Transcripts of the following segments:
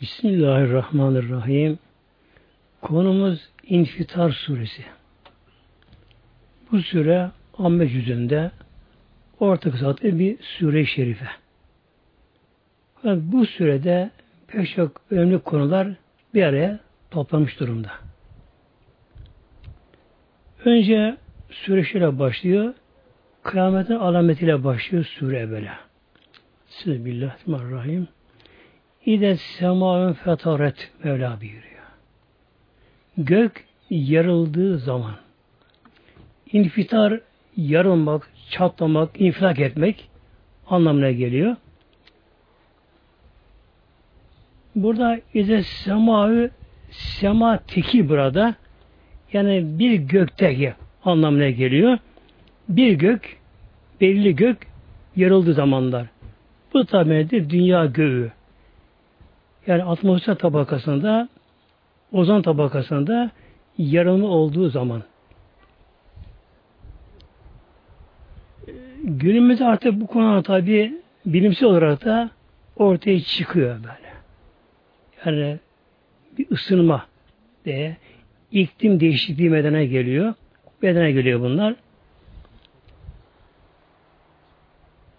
Bismillahirrahmanirrahim. Konumuz İnfitar Suresi. Bu sure Amme yüzünde orta kısaltı bir sure-i şerife. bu sürede pek çok önemli konular bir araya toplamış durumda. Önce sure şöyle başlıyor. Kıyametin alametiyle başlıyor sure evvela. Bismillahirrahmanirrahim. İde semaun fetaret Mevla buyuruyor. Gök yarıldığı zaman infitar yarılmak, çatlamak, infilak etmek anlamına geliyor. Burada ize semaü sema teki burada yani bir gökteki anlamına geliyor. Bir gök, belli gök yarıldığı zamanlar. Bu tabi nedir? Dünya göğü. Yani atmosfer tabakasında ozon tabakasında yarılma olduğu zaman günümüzde artık bu konuda tabi bilimsel olarak da ortaya çıkıyor böyle. Yani bir ısınma diye iklim değişikliği medene geliyor. Medene geliyor bunlar.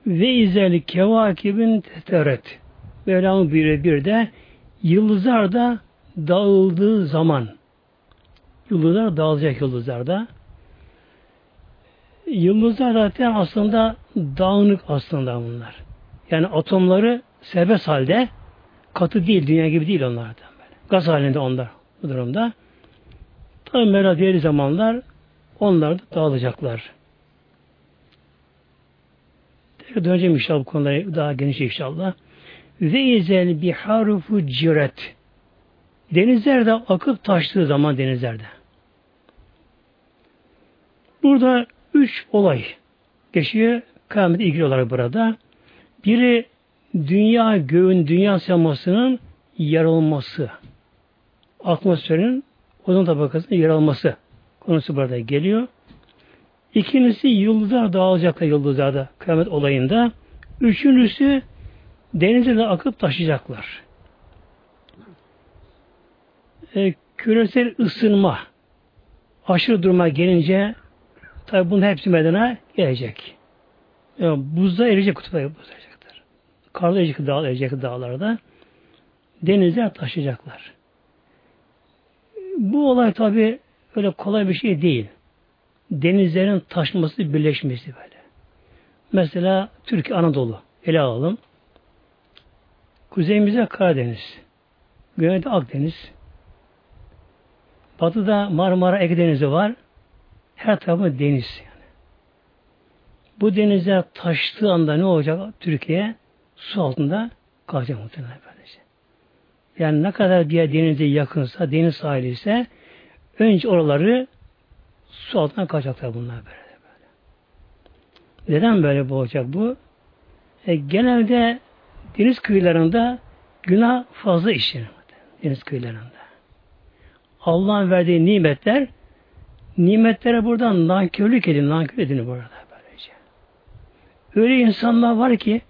Ve izeli kevakibin teteret. Mevlam'ın bir bir de yıldızlar da dağıldığı zaman yıldızlar dağılacak yıldızlar da yıldızlar zaten aslında dağınık aslında bunlar. Yani atomları serbest halde katı değil, dünya gibi değil onlardan böyle. Gaz halinde onlar bu durumda. Tabi Mevla diğer zamanlar onlar da dağılacaklar. Döneceğim inşallah bu konulara daha geniş inşallah. Ve izel biharufu ciret. Denizlerde akıp taştığı zaman denizlerde. Burada üç olay geçiyor kıyamet ilgili olarak burada. Biri dünya göğün, dünya semasının yarılması. Atmosferin ozon tabakasının yarılması konusu burada geliyor. İkincisi yıldızlar dağılacaklar yıldızlarda kıyamet olayında. Üçüncüsü denize akıp taşıyacaklar. E, küresel ısınma aşırı duruma gelince tabi bunun hepsi meydana gelecek. Yani buzda eriyecek kutuplar buz eriyecekler. Karda eriyecek dağ, eriyecek dağlarda denize taşıyacaklar. Bu olay tabi öyle kolay bir şey değil. Denizlerin taşması, birleşmesi böyle. Mesela Türkiye Anadolu ele alalım. Kuzeyimizde Karadeniz. Güneyde Akdeniz. Batıda Marmara Ege Denizi var. Her tarafı deniz. Yani. Bu denize taştığı anda ne olacak Türkiye? Su altında kalacak muhtemelen böylece. Yani ne kadar bir yer denize yakınsa, deniz sahili ise önce oraları su altına kalacaklar bunlar böyle. böyle. Neden böyle olacak bu? E, genelde deniz kıyılarında günah fazla işlenir. Deniz kıyılarında. Allah'ın verdiği nimetler nimetlere buradan nankörlük edin, nankör edin burada böylece. Öyle insanlar var ki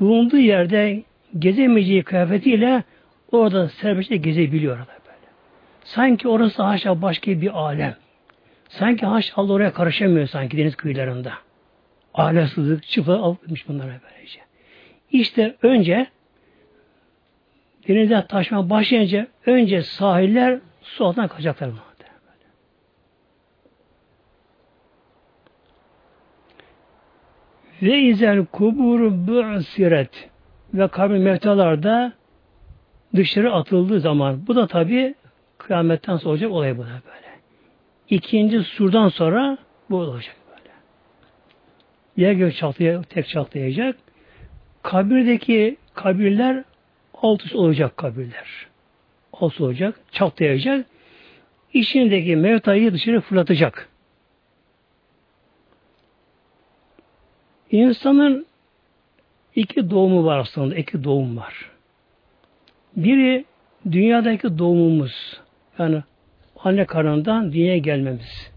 bulunduğu yerde gezemeyeceği kıyafetiyle orada serbestçe gezebiliyor orada böyle. Sanki orası haşa başka bir alem. Sanki haş Allah oraya karışamıyor sanki deniz kıyılarında. Ahlaksızlık, çıplak alıp bunlara böylece. İşte önce denize taşma başlayınca önce sahiller su altına kaçacaklar mı? Ve izel kuburu bu'siret ve kabir mevtalarda dışarı atıldığı zaman bu da tabi kıyametten sonra olacak olay bu da böyle. İkinci surdan sonra bu olacak böyle. Yer gök çatlaya, tek çatlayacak. Kabirdeki kabirler alt üst olacak kabirler. Alt olacak, çatlayacak. İçindeki mevtayı dışarı fırlatacak. İnsanın iki doğumu var aslında. iki doğum var. Biri dünyadaki doğumumuz. Yani anne karnından dünyaya gelmemiz.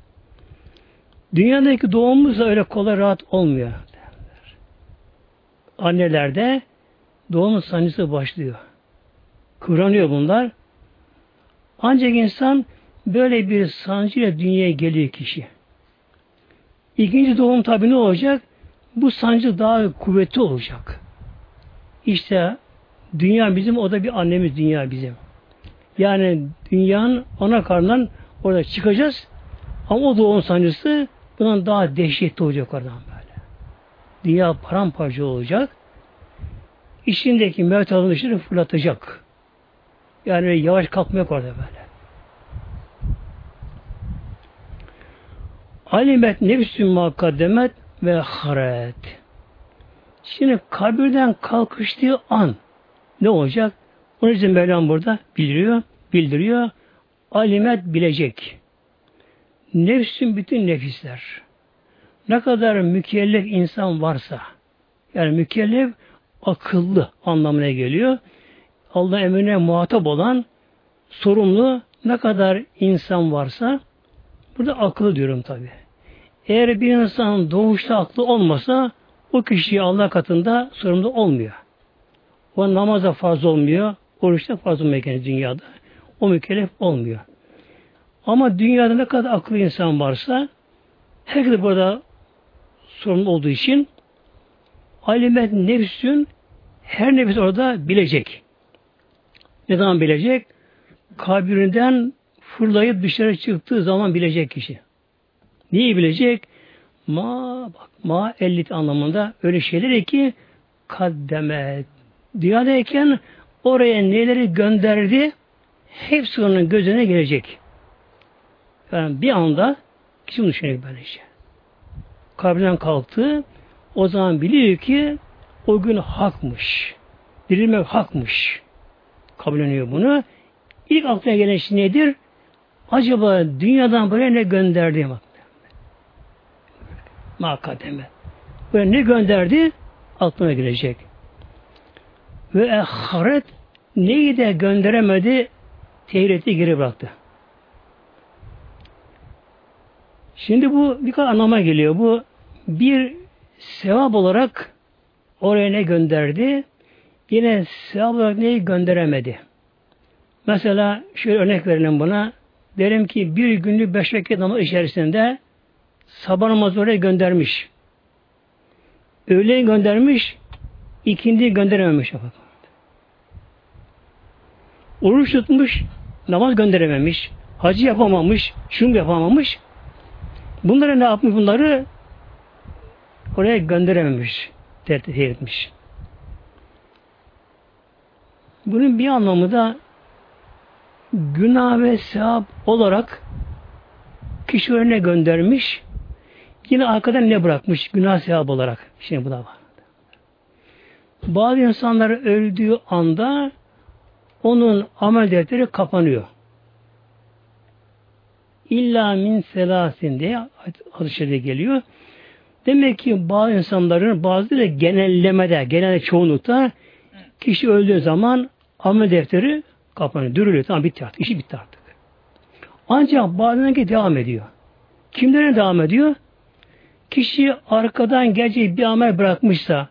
Dünyadaki doğumumuz da öyle kolay rahat olmuyor. Annelerde doğum sancısı başlıyor. Kıvranıyor bunlar. Ancak insan böyle bir sancıyla dünyaya geliyor kişi. İkinci doğum tabi ne olacak? Bu sancı daha kuvvetli olacak. İşte dünya bizim, o da bir annemiz dünya bizim. Yani dünyanın ana karnından orada çıkacağız. Ama o doğum sancısı bundan daha dehşetli olacak oradan. Dünya paramparça olacak. İçindeki mevt dışarı fırlatacak. Yani yavaş kalkmıyor orada böyle. Alimet nefsün makaddemet ve haret. Şimdi kabirden kalkıştığı an ne olacak? Onun için Mevlam burada bildiriyor, bildiriyor. Alimet bilecek. Nefsün bütün nefisler. Ne kadar mükellef insan varsa, yani mükellef akıllı anlamına geliyor. Allah emrine muhatap olan sorumlu ne kadar insan varsa burada akıllı diyorum tabi. Eğer bir insan doğuşta aklı olmasa o kişi Allah katında sorumlu olmuyor. O namaza farz olmuyor, oruçta farz olmuyor dünyada. O mükellef olmuyor. Ama dünyada ne kadar akıllı insan varsa herkes burada sorumlu olduğu için alimet nefsün her nefis orada bilecek. Ne zaman bilecek? Kabirinden fırlayıp dışarı çıktığı zaman bilecek kişi. Niye bilecek? Ma bak ma ellit anlamında öyle şeyler ki kaddemet. Dünyadayken oraya neleri gönderdi hepsi onun gözüne gelecek. Yani bir anda bunu düşünecek böylece. Kabrinden kalktı o zaman biliyor ki o gün hakmış. Dirilmek hakmış. Kabulleniyor bunu. İlk aklına gelen şey nedir? Acaba dünyadan buraya ne gönderdi? Makademe. Böyle ne gönderdi? Aklına gelecek. Ve eharet neyi de gönderemedi? Tehreti geri bıraktı. Şimdi bu birkaç anlama geliyor. Bu bir sevap olarak oraya ne gönderdi? Yine sevap olarak neyi gönderemedi? Mesela şöyle örnek verelim buna. Derim ki bir günlük beş vakit namaz içerisinde sabah namazı oraya göndermiş. Öğleyin göndermiş, ikindi gönderememiş. Oruç tutmuş, namaz gönderememiş, hacı yapamamış, şunu yapamamış. Bunları ne yapmış bunları? Oraya gönderememiş, tertih etmiş. Bunun bir anlamı da günah ve sevap olarak kişi önüne göndermiş, yine arkadan ne bırakmış günah sevap olarak. Şimdi bu da var. Bazı insanlar öldüğü anda onun amel defteri kapanıyor. İlla min selasin diye hadis-i geliyor. Demek ki bazı insanların bazıları genellemede, genel çoğunlukta kişi öldüğü zaman amel defteri kapanıyor, dürülüyor. Tamam bitti artık. işi bitti artık. Ancak bazen devam ediyor. Kimlere devam ediyor? Kişi arkadan gelecek bir amel bırakmışsa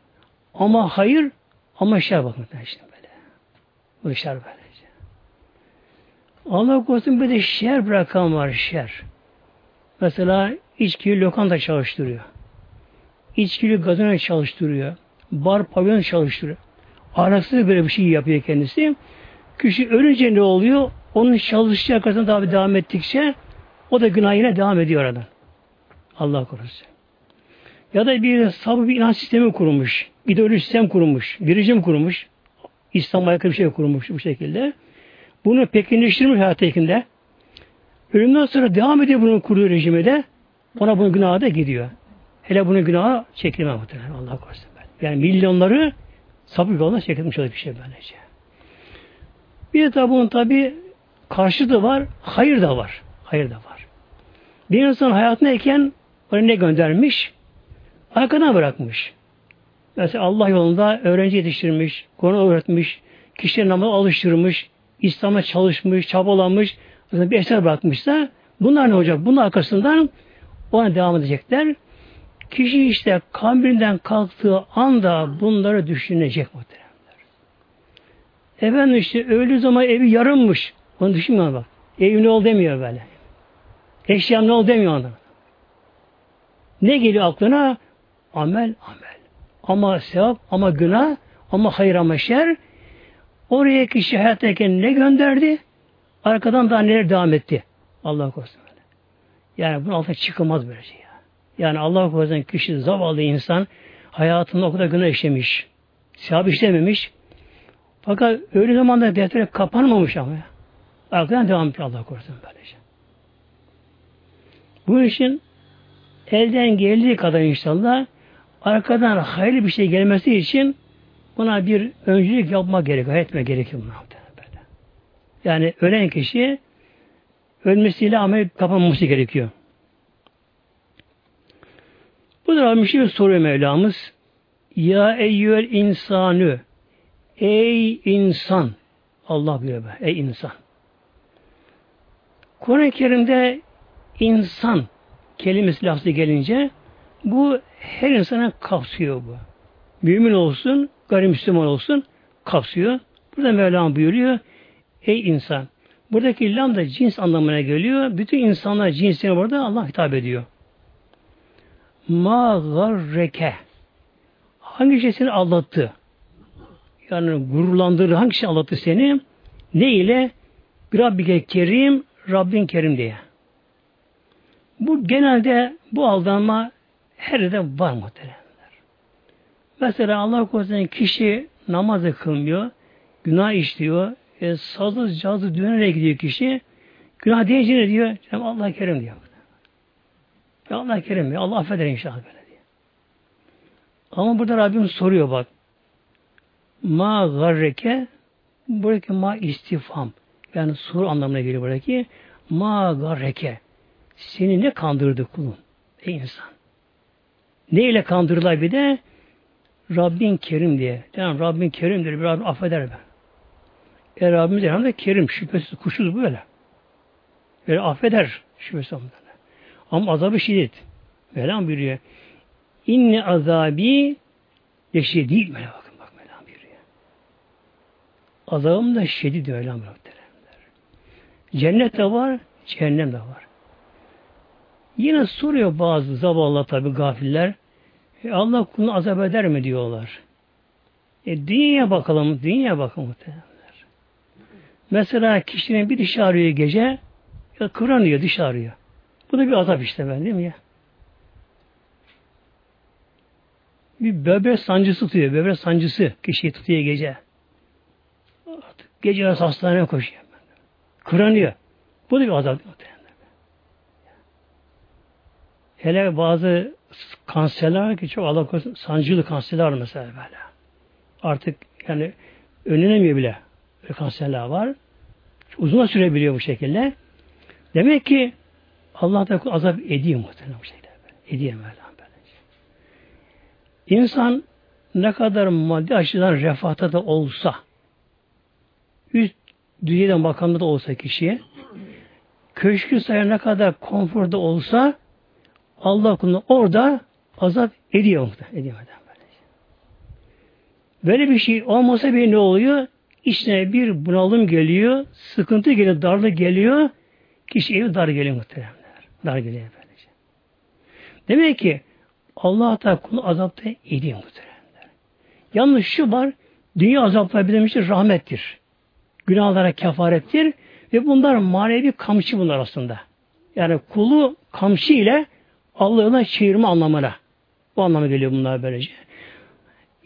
ama hayır ama şer bakın işte böyle. Bu şer böyle. Allah korusun bir de şer bırakan var şer. Mesela içkili lokanta çalıştırıyor. İçkili gazino çalıştırıyor. Bar pavyon çalıştırıyor. Ahlaksız böyle bir şey yapıyor kendisi. Kişi ölünce ne oluyor? Onun çalıştığı arkasında daha devam ettikçe o da günah yine devam ediyor oradan. Allah korusun. Ya da bir sabır bir inanç sistemi kurmuş. İdeoloji sistem kurmuş. Bir rejim kurmuş. İslam'a yakın bir şey kurmuş bu şekilde. Bunu pekinleştirmiş hayatı Ölümden sonra devam ediyor bunun kurduğu rejime de. Ona bunun günahı da gidiyor. Hele bunun günahı çekilme muhtemelen. Allah korusun. Yani milyonları sapık yoluna çekilmiş bir şey böylece. Bir de tabi bunun tabi karşı da var, hayır da var. Hayır da var. Bir insan hayatındayken ona ne göndermiş? Arkadan bırakmış. Mesela Allah yolunda öğrenci yetiştirmiş, konu öğretmiş, kişileri namazı alıştırmış, İslam'a çalışmış, çabalamış, bir eser bırakmışsa bunlar ne olacak? Bunun arkasından ona devam edecekler. Kişi işte kabrinden kalktığı anda bunları düşünecek muhteremler. Efendim işte öldüğü zaman evi yarımmış. Onu düşünmüyor bak. Evi ne ol demiyor böyle. Eşyam ne ol demiyor ona. Ne geliyor aklına? Amel, amel. Ama sevap, ama günah, ama hayır, ama şer. Oraya kişi hayattayken ne gönderdi? Arkadan daha neler devam etti? Allah korusun. Böyle. Yani bunun altına çıkılmaz böyle şey. Ya. Yani Allah korusun kişi zavallı insan hayatında o kadar günah işlemiş. Sevap işlememiş. Fakat öyle zamanda defteri kapanmamış ama. Ya. Arkadan devam ediyor Allah korusun böylece. Bu için elden geldiği kadar inşallah arkadan hayırlı bir şey gelmesi için buna bir öncülük yapma gerekiyor, etme gerekiyor buna. Yani ölen kişi ölmesiyle amel kapanması gerekiyor. Bu da bir şey soruyor Mevlamız. Ya eyyüel insanı Ey insan Allah buyuruyor. Ey insan. Kur'an-ı Kerim'de insan kelimesi lafzı gelince bu her insana kapsıyor bu. Mümin olsun, gayrimüslim olsun kapsıyor. Burada Mevlam buyuruyor. Ey insan. Buradaki lam da cins anlamına geliyor. Bütün insanlar cinsine burada Allah hitap ediyor. Ma garreke. Hangi şey seni aldattı? Yani gururlandırdı. Hangi şey aldattı seni? Ne ile? Rabbike Kerim, Rabbin Kerim diye. Bu genelde bu aldanma her yerde var muhteremler. Mesela Allah korusun kişi namazı kılmıyor, günah işliyor, e, sazlı cazlı düğünlere gidiyor kişi, günah deyince ne diyor? Allah kerim diyor. Ya Allah kerim ya, Allah affeder inşallah böyle diyor. Ama burada Rabbim soruyor bak. Ma garreke buradaki ma istifam. Yani soru anlamına geliyor buradaki. Ma garreke. Seni ne kandırdı kulun? Ey insan. Ne ile kandırdılar bir de? Rabbin Kerim diye. Yani Rabbin Kerim'dir. Bir Rabbim affeder ben. E Rabbimiz elhamdülillah Kerim. Şüphesiz kuşuz böyle. Böyle affeder. Şüphesiz ondan. Ama azabı şiddet. Mevlam buyuruyor. İnne azabi yeşedid Mevlam bakın bak Mevlam buyuruyor. Azabım da şiddet Mevlam buyuruyor. Cennet de var, cehennem de var. Yine soruyor bazı zavallı tabi gafiller. E Allah kulunu azap eder mi diyorlar. E dünyaya bakalım, dünyaya bakalım muhtemelenler. Mesela kişinin bir dişi ağrıyor gece, ya kıranıyor, diş ağrıyor. Bu da bir azap işte ben değil mi ya? Bir böbrek sancısı tutuyor, böbrek sancısı kişiyi tutuyor gece. Gece arası hastaneye koşuyor. Kıranıyor. Bu da bir azap. Hele bazı kanserler ki çok Allah korusun sancılı kanserler mesela böyle. Artık yani önlenemiyor bile. Böyle kanserler var. Uzun sürebiliyor bu şekilde. Demek ki Allah da azap ediyor muhtemelen bu şekilde. Ediyor Mevlam böylece. İnsan ne kadar maddi açıdan refahta da olsa üst dünyada makamda da olsa kişiye köşkü sayar ne kadar konforda olsa Allah kulunu orada azap ediyor. Ediyor. Böyle bir şey olmasa bir ne oluyor? İçine bir bunalım geliyor, sıkıntı geliyor, darlık geliyor, kişi evi dar geliyor muhtemelen. Dar geliyor böylece. Demek ki Allah Teala kulu azapta ediyor muhtemelen. Yalnız şu var, dünya azapları bizim için rahmettir. Günahlara kefarettir ve bunlar manevi kamçı bunlar aslında. Yani kulu kamçı ile Allah'ına çevirme anlamına. Bu anlamı geliyor bunlar böylece.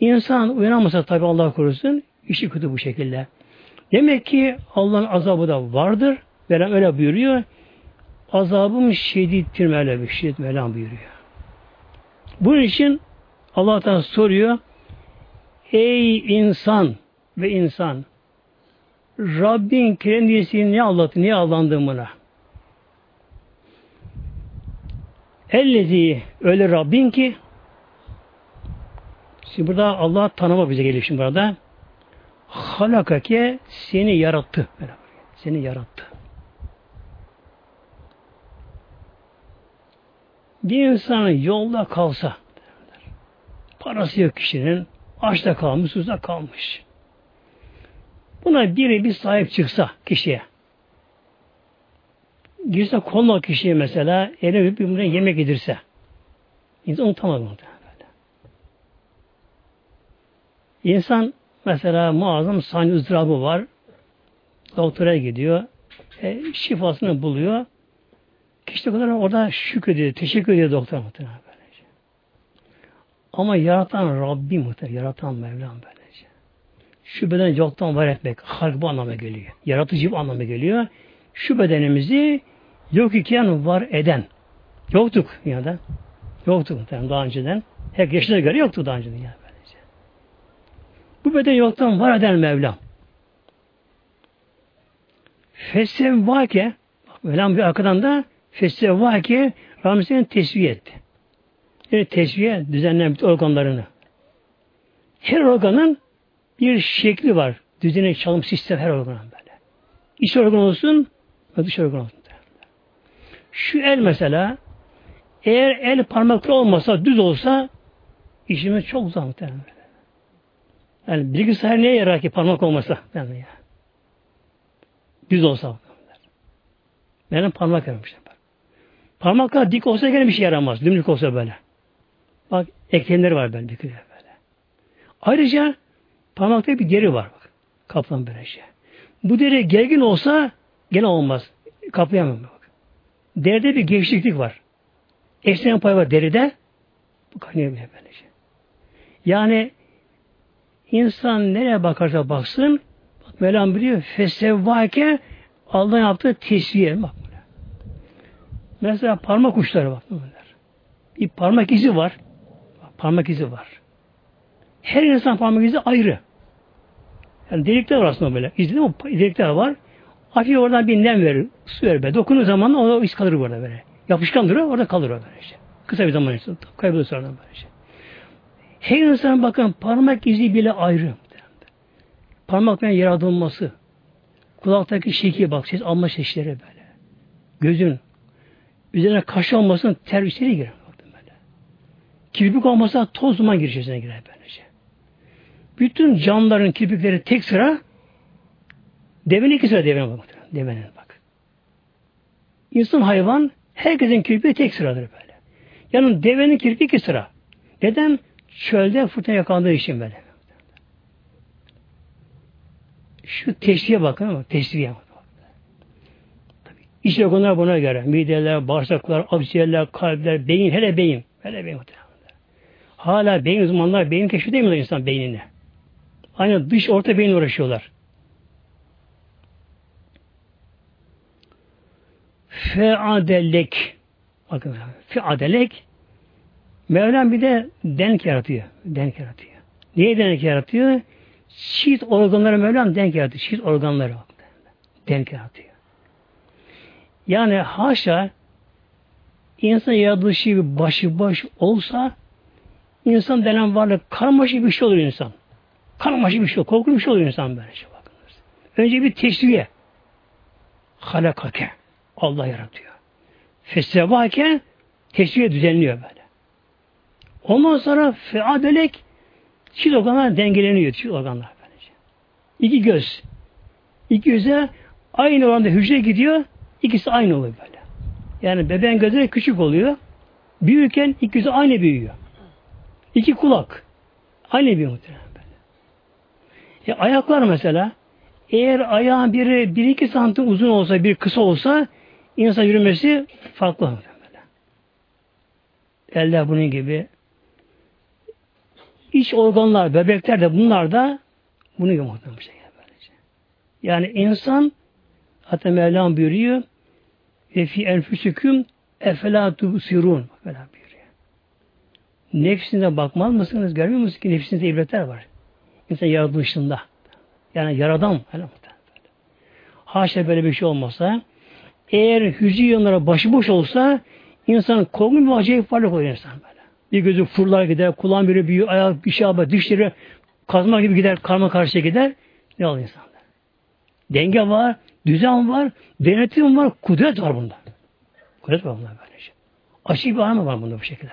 İnsan uyanamasa tabi Allah korusun işi kötü bu şekilde. Demek ki Allah'ın azabı da vardır. Veren öyle buyuruyor. Azabım şedittir Mevla şiddet Mevlam buyuruyor. Bunun için Allah'tan soruyor. Ey insan ve insan Rabbin kendisini niye anlattı, niye allandın buna? Ellezi öyle Rabbin ki şimdi burada Allah tanıma bize geliyor şimdi burada. Halakake seni yarattı. Seni yarattı. Bir insanın yolda kalsa parası yok kişinin açta kalmış, susuzda kalmış. Buna biri bir sahip çıksa kişiye. Girse koluna kişiye mesela eline bir yemek yedirse. İnsan unutamaz bunu. İnsan mesela muazzam sancı ızdırabı var. Doktora gidiyor. E, şifasını buluyor. Kişi kadar orada şükrediyor, teşekkür ediyor doktor muhtemelen. Ama yaratan Rabbim muhtemelen, yaratan Mevlam böylece. Şu beden yoktan var etmek, halk bu anlama geliyor. Yaratıcı bu anlama geliyor. Şu bedenimizi yok iken var eden. Yoktuk ya da. Yoktuk muhtemelen daha önceden. Her yaşına göre yoktu daha önceden ya böylece. Bu beden yoktan var eden Mevlam. Fessevvake Mevlam bir arkadan da Fessevvake Rabbim tesviye etti. Yani tesviye düzenleyen bütün organlarını. Her organın bir şekli var. Düzene çalım sistem her organın böyle. İç organ olsun dış organ olsun. Şu el mesela eğer el parmakları olmasa düz olsa işimiz çok zor muhtemelen. Yani bilgisayar neye yarar ki parmak olmasa? Yani ya. Düz olsa. Benim parmak yaramışlar. Parmaklar dik olsa gene bir şey yaramaz. Dümdük olsa böyle. Bak eklemleri var böyle dikkat böyle. Ayrıca parmakta bir deri var bak. Kaplan böyle şey. Bu deri gergin olsa gene olmaz. Kaplayamam. Deride bir gevşeklik var. Esneyen pay var deride. Bu kanıyor bile. Yani insan nereye bakarsa baksın bak Mevlam biliyor fesevvake Allah'ın yaptığı tesviye bak böyle. Mesela parmak uçları bak bunlar. Bir parmak izi var. Parmak izi var. Her insan parmak izi ayrı. Yani delikler var aslında böyle. İzli mi? Delikler var. Hafif oradan bir nem verir. Su verir. Böyle. Dokunduğu zaman o iz kalır burada böyle. Yapışkan duruyor. Orada kalır o böyle işte. Kısa bir zaman için. Kaybolur sonradan böyle şey. Her insan bakın parmak izi bile ayrı. Parmakların yaratılması. Kulaktaki şekil bak. Ses alma sesleri böyle. Gözün. Üzerine kaş olmasın ter içeri girer. Kirpik olmasa toz duman girişesine girer böylece. Bütün canlıların kirpikleri tek sıra devenin iki sıra devenin bak. Devenin bak. İnsan hayvan herkesin kirpiği tek sıradır böyle. Yani devenin kirpiği iki sıra. Neden? Çölde fırtına yakalandığı için böyle. Şu teşviye bakın ama teşviye bakın. İç organlar buna göre. Mideler, bağırsaklar, akciğerler, kalpler, beyin, hele beyin. Hele beyin. Hala beyin uzmanlar beyin keşfedemiyorlar insan beynini. Aynı dış orta beyin uğraşıyorlar. Feadelek bakın feadelek Mevlam bir de denk yaratıyor. Denk yaratıyor. Niye denk yaratıyor? Çift organları Mevlam denk yaratıyor. Çift organları denk yaratıyor. Yani haşa insan yaratılışı bir başıboş olsa İnsan denen varlık karmaşık bir şey olur insan. Karmaşık bir şey, korkunç bir şey olur insan böyle şey bakınız. Önce bir teşviye. Halakake. Allah yaratıyor. Fesebake teşviye düzenliyor böyle. Ondan sonra feadelek çift organlar dengeleniyor. Çift organlar böylece. İki göz. İki göze aynı oranda hücre gidiyor. İkisi aynı oluyor böyle. Yani bebeğin gözleri küçük oluyor. Büyürken iki gözü aynı büyüyor. İki kulak. Aynı bir muhtemelen böyle. E, ayaklar mesela eğer ayağın biri bir iki santim uzun olsa bir kısa olsa insan yürümesi farklı. Eller bunun gibi. İç organlar, bebekler de bunlar da bunu muhtemelen şey böylece. Yani insan hatta Mevlam buyuruyor ve fi enfüsüküm efela tubsirun. Böyle Nefsinize bakmaz mısınız? Görmüyor musunuz ki nefsinizde ibretler var. İnsan yaratılışında. Yani yaradan. Haşa böyle bir şey olmasa eğer hücre yanlara başıboş olsa insan korkunç bir acayip varlık olur insan böyle. Bir gözü fırlar gider, kulağın biri büyüyor, ayak bir şey yapar, dişleri kazma gibi gider, karma karşıya gider. Ne olur insanda? Denge var, düzen var, denetim var, kudret var bunda. Kudret var bunda böylece. Açık bir anlamı var bunda bu şekilde.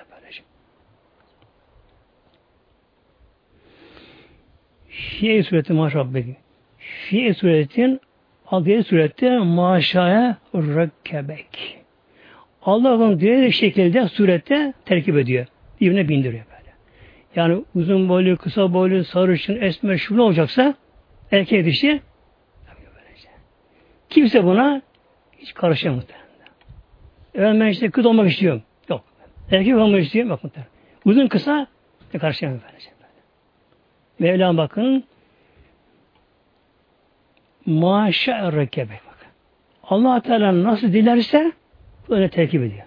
Fiye sureti maşrabbeki. fi suretin adı surette maşaya rakkebek. Allah onu dilediği şekilde surette terkip ediyor. Birbirine bindiriyor böyle. Yani uzun boylu, kısa boylu, sarışın, esmer, şu ne olacaksa erkek dişi kimse buna hiç karışamıyor. Evet ben işte kız olmak istiyorum. Yok. Erkek olmak istiyorum. Yok muhtemelen. Uzun kısa ne karışamıyor böylece. Mevlam bakın maşa rekebe bak. Allah Teala nasıl dilerse öyle terkip ediyor.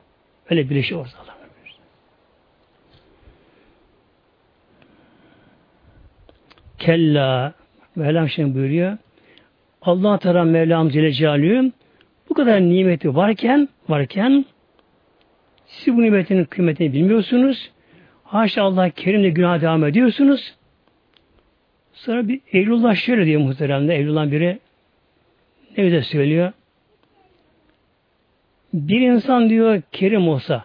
Öyle birleşiyor Allah'ın Kella Mevlam şimdi buyuruyor. Allah Teala Mevlam Celle bu kadar nimeti varken varken siz bu nimetin kıymetini bilmiyorsunuz. Haşa Allah Kerim'le günah devam ediyorsunuz. Sonra bir Eylullah şöyle diyor muhteremde. Eylullah'ın biri güzel söylüyor. Bir insan diyor kerim olsa,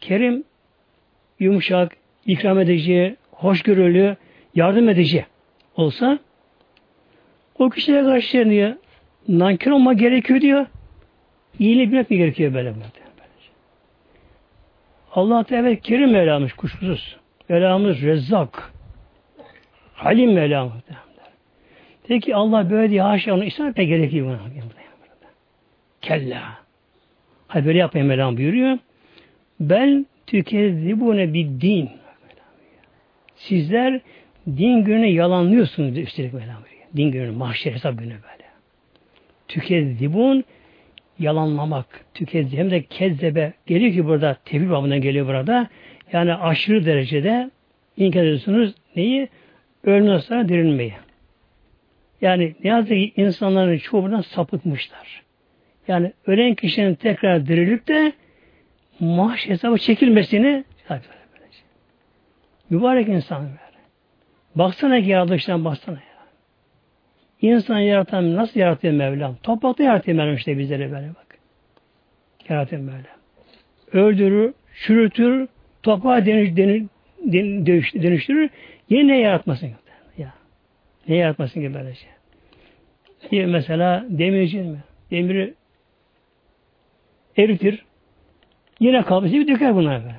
kerim yumuşak, ikram edici, hoşgörülü, yardım edici olsa o kişiye karşı diyor nankör olma gerekiyor diyor. İyiliği bilmek mi gerekiyor böyle böyle. Allah Teala evet kerim Mevlamız kuşkusuz. Mevlamız rezzak. Halim Mevlamız. Peki Allah böyle diye haşa onu istemeye pek gerekiyor buna. Kella. Hayır böyle yapmayın Mevlam buyuruyor. Ben tükezzibune bir din. Sizler din günü yalanlıyorsunuz üstelik Mevlam buyuruyor. Din günü, mahşer hesap günü böyle. Tükezzibun yalanlamak, tükezzib hem de kezzebe geliyor ki burada tevhid babından geliyor burada. Yani aşırı derecede inkar ediyorsunuz neyi? Ölümden sonra dirilmeyi. Yani ne yazık ki insanların çoğu buradan sapıtmışlar. Yani ölen kişinin tekrar dirilip de maaş hesabı çekilmesini mübarek insan böyle. Baksana ki yaratılıştan baksana ya. İnsan yaratan nasıl yaratıyor Mevlam? Toprakta yaratıyor Mevlam işte bizleri böyle bak. Yaratıyor Mevlam. Öldürür, çürütür, toprağa dönüş, dönüş, dönüştürür. Yine ne yaratmasın? Ya. Ne yaratmasın ki böyle şey? Bir mesela demirci mi? Demiri eritir. Yine kalmışı bir döker bunlar böyle.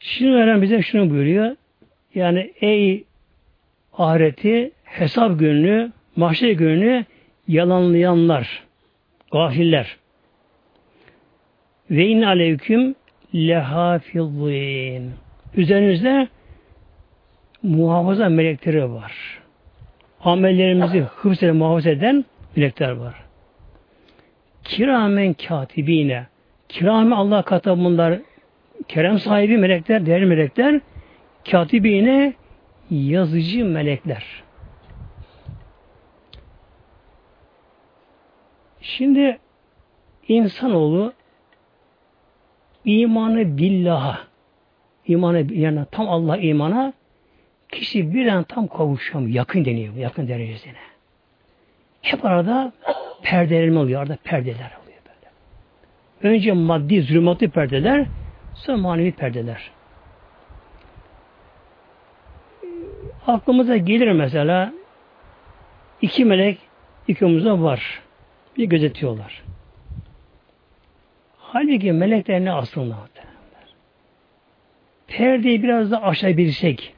Şimdi veren bize şunu buyuruyor. Yani ey ahireti hesap gününü, mahşer gününü yalanlayanlar, gafiller. Ve in aleyküm lehafizin. Üzerinizde muhafaza melekleri var. Amellerimizi hıfz muhafaza eden melekler var. Kiramen katibine. Kiramen Allah katı bunlar kerem sahibi melekler, değerli melekler, katibine yazıcı melekler. Şimdi insanoğlu imanı billaha imanı yani tam Allah imana kişi birden tam kavuşamıyor. Yakın deniyor. Yakın derecesine. Hep arada perdelenme oluyor. Arada perdeler oluyor böyle. Önce maddi zulümatlı perdeler Sonra manevi perdeler. Aklımıza gelir mesela iki melek iki omuzda var. Bir gözetiyorlar. Halbuki melekler ne aslında? Perdeyi biraz da aşabilirsek,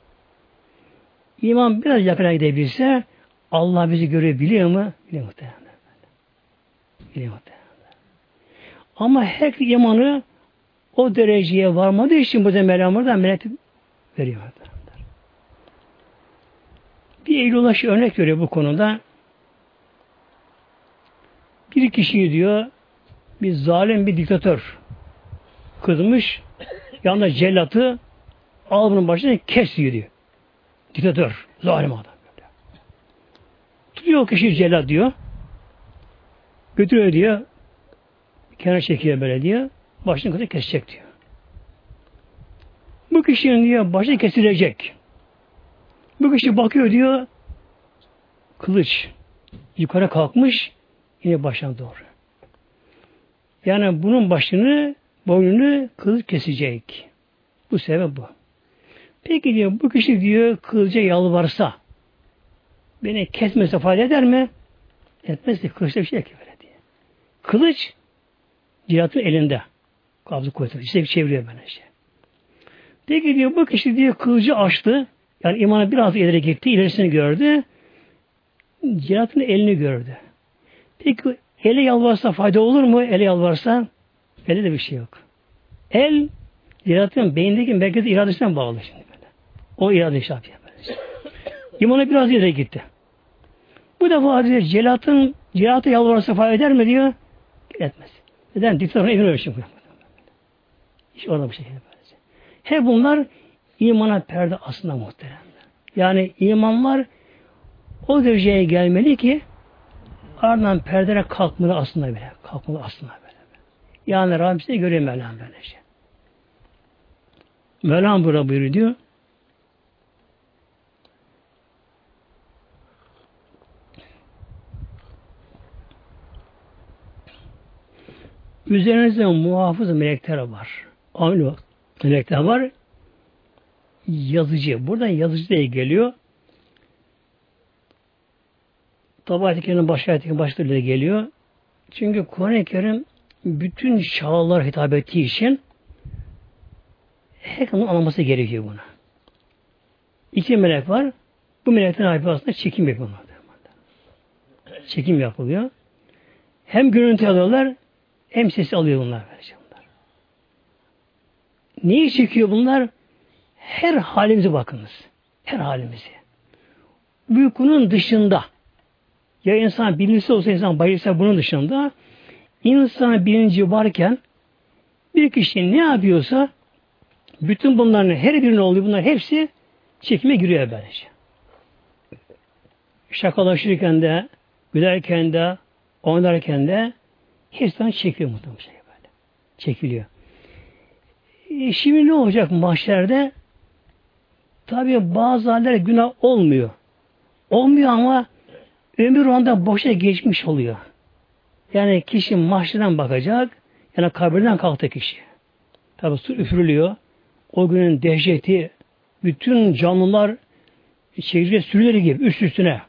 iman biraz yakına gidebilse, Allah bizi görebiliyor mu? Biliyor muhtemelen. Biliyor muhtemelen. Ama her imanı o dereceye varmadığı için bu da Mevlam oradan melek veriyor. Bir Eylül örnek veriyor bu konuda. Bir kişiyi diyor bir zalim bir diktatör kızmış yanında cellatı al bunun başına kes diyor. Diktatör, zalim adam. Tutuyor o kişi cellat diyor. Götürüyor diyor. Kenar çekiyor böyle diyor başını kadar kesecek diyor. Bu kişinin diyor başı kesilecek. Bu kişi bakıyor diyor kılıç yukarı kalkmış yine başına doğru. Yani bunun başını boynunu kılıç kesecek. Bu sebep bu. Peki diyor bu kişi diyor kılıca yalvarsa beni kesmese fayda eder mi? Etmez diyor. Kılıçta bir şey ki böyle diye. Kılıç cihatın elinde. Kabzı kuvvetini. İşte bir çeviriyor böyle şey. Peki diyor bu kişi diyor kılıcı açtı. Yani imana biraz ileri gitti. ilerisini gördü. Cihatın elini gördü. Peki ele yalvarsa fayda olur mu? Ele yalvarsa ele de bir şey yok. El cihatın beyindeki merkez iradesinden bağlı şimdi. O irade şey yapıyor. Böyle. İmana biraz ileri gitti. Bu defa diyor celatın celata yalvarsa fayda eder mi diyor? Etmez. Neden? Diktatörün evine ölçüm. Hiç orada bir şekilde böylece. Hep bunlar imana perde aslında muhteremler. Yani imanlar o dereceye gelmeli ki ardından perdere kalkmalı aslında bile. Kalkmalı aslında böyle. Yani Rabbim size görüyor Mevlam böylece. Mevlam burada buyuruyor diyor. Üzerinizde muhafız melekler var. Aynı melekler var. Yazıcı. Buradan yazıcı diye geliyor. Tabi Kerim'in baş ayetinin başlarıyla geliyor. Çünkü Kur'an-ı Kerim bütün çağlar hitap ettiği için herkesin anlaması gerekiyor buna. İki melek var. Bu melekten harfi aslında çekim yapıyorlar. Çekim yapılıyor. Hem görüntü alıyorlar hem sesi alıyor bunlar. bunlar. Neyi çekiyor bunlar? Her halimize bakınız. Her halimizi. Uykunun dışında ya insan bilinçli olsa insan bayılsa bunun dışında insan bilinci varken bir kişi ne yapıyorsa bütün bunların her birinin olduğu bunlar hepsi çekime giriyor böylece. Şakalaşırken de, gülerken de, oynarken de hepsinden çekiyor muhtemelen şey böyle. Çekiliyor. E şimdi ne olacak mahşerde? Tabi bazı haller günah olmuyor. Olmuyor ama ömür onda boşa geçmiş oluyor. Yani kişi mahşerden bakacak, yani kabirden kalktı kişi. Tabi su üfürülüyor. O günün dehşeti, bütün canlılar çekirge sürüleri gibi üst üstüne.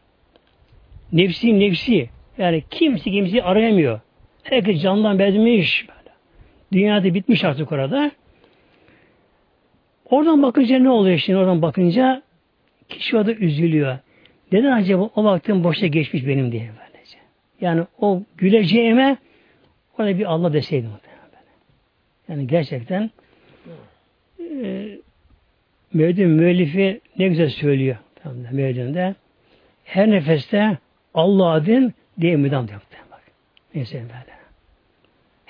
Nefsi nefsi. Yani kimse kimseyi arayamıyor. Herkes candan bezmiş. Böyle. Dünyada bitmiş artık orada. Oradan bakınca ne oluyor şimdi? Oradan bakınca kişi orada üzülüyor. Neden acaba o vaktin boşa geçmiş benim diye böylece. Yani o güleceğime orada bir Allah deseydi muhtemelen. Yani gerçekten e, Mevlid'in müellifi ne güzel söylüyor. Tamam, Mevlid'inde her nefeste Allah adın diye müdam diyor. Bak. Neyse böyle.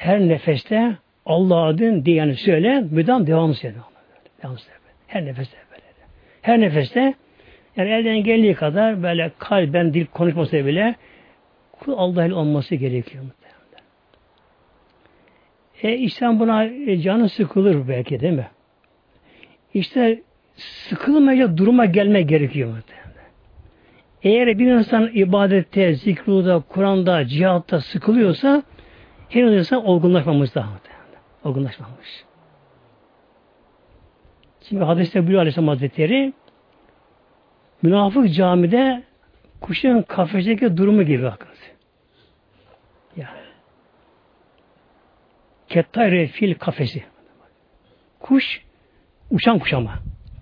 Her nefeste Allah adın diye yani söyle müdam devamlı söyle. Her nefeste böyle. Her nefeste yani elden geldiği kadar böyle kalben dil konuşmasa bile kul Allah'ın olması gerekiyor muhtemelen. E insan buna e, canı sıkılır belki değil mi? İşte sıkılmayacak duruma gelmek gerekiyor muhtemelen. Eğer bir insan ibadette, zikruda, Kur'an'da, cihatta sıkılıyorsa henüz insan olgunlaşmamış daha. Olgunlaşmamış. Şimdi hadiste buyuruyor Aleyhisselam Hazretleri münafık camide kuşun kafesteki durumu gibi bakınız. Ya. Kettayre fil kafesi. Kuş uçan kuş ama.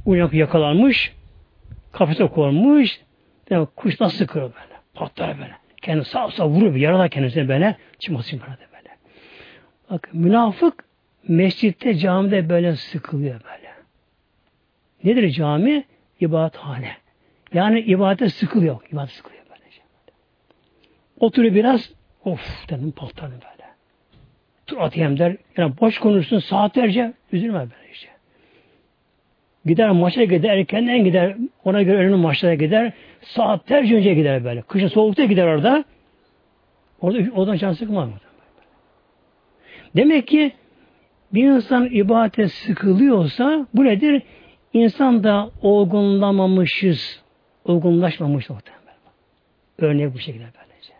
Uçan yakalanmış kafese konmuş yani kuş nasıl sıkıyor böyle. Patlar böyle. Kendi sağ sağ vuruyor. Yaralar kendisine böyle. Çıkması için böyle. Bak münafık mescitte camide böyle sıkılıyor böyle. Nedir cami? İbadethane. Yani ibadete sıkılıyor. İbadet sıkılıyor böyle. Oturuyor biraz of dedim patlarım böyle. Dur atayım der. Yani boş konuşsun saatlerce üzülme böyle işte. Gider maça gider, erkenden gider, ona göre önünün maçlara gider, saatlerce önce gider böyle. Kışın soğukta gider orada. Orada odan can sıkılmaz mı? Demek ki bir insan ibadete sıkılıyorsa bu nedir? İnsan da olgunlamamışız. Olgunlaşmamış muhtemelen. Örnek bu şekilde böylece.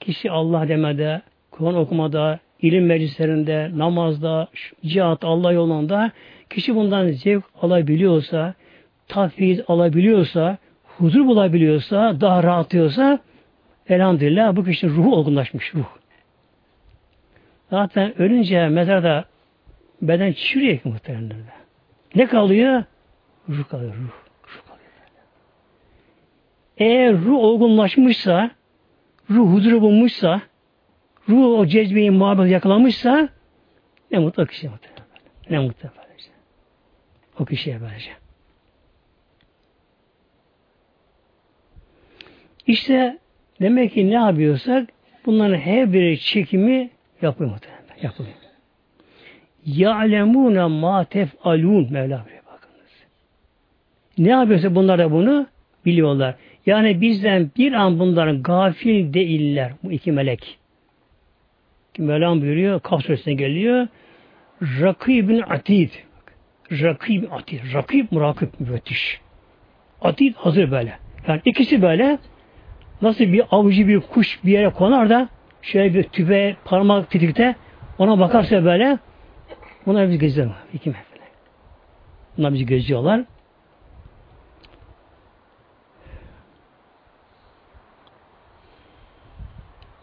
Kişi Allah demede, Kur'an okumada, ilim meclislerinde, namazda, cihat, Allah yolunda Kişi bundan zevk alabiliyorsa, tatfiz alabiliyorsa, huzur bulabiliyorsa, daha rahatlıyorsa elhamdülillah bu kişinin ruhu olgunlaşmış ruh. Zaten ölünce mezarda beden çürüyor ki muhtemelen. Ne kalıyor? Ruh kalıyor, ruh. ruh kalıyor. Eğer ruh olgunlaşmışsa, ruh huzuru bulmuşsa, ruh o cezbeyi muhabbet yakalamışsa ne mutlu o kişiye muhtemelen. Ne mutlu böylece. O kişiye böylece. İşte demek ki ne yapıyorsak bunların her biri çekimi yapıyor muhtemelen. Yapılıyor. Ya'lemûne mâ tef'alûn Mevla buraya bakınız. Ne yapıyorsa bunlar da bunu biliyorlar. Yani bizden bir an bunların gafil değiller bu iki melek. Mevlam buyuruyor, Kaf suresine geliyor. Rakibin atid. Rakib atid. Rakib murakip müfettiş. Atid hazır böyle. Yani ikisi böyle nasıl bir avcı bir kuş bir yere konar da şöyle bir tübe parmak titikte ona bakarsa böyle bunlar bizi geziyor. İki mefele. Bunlar bizi geziyorlar.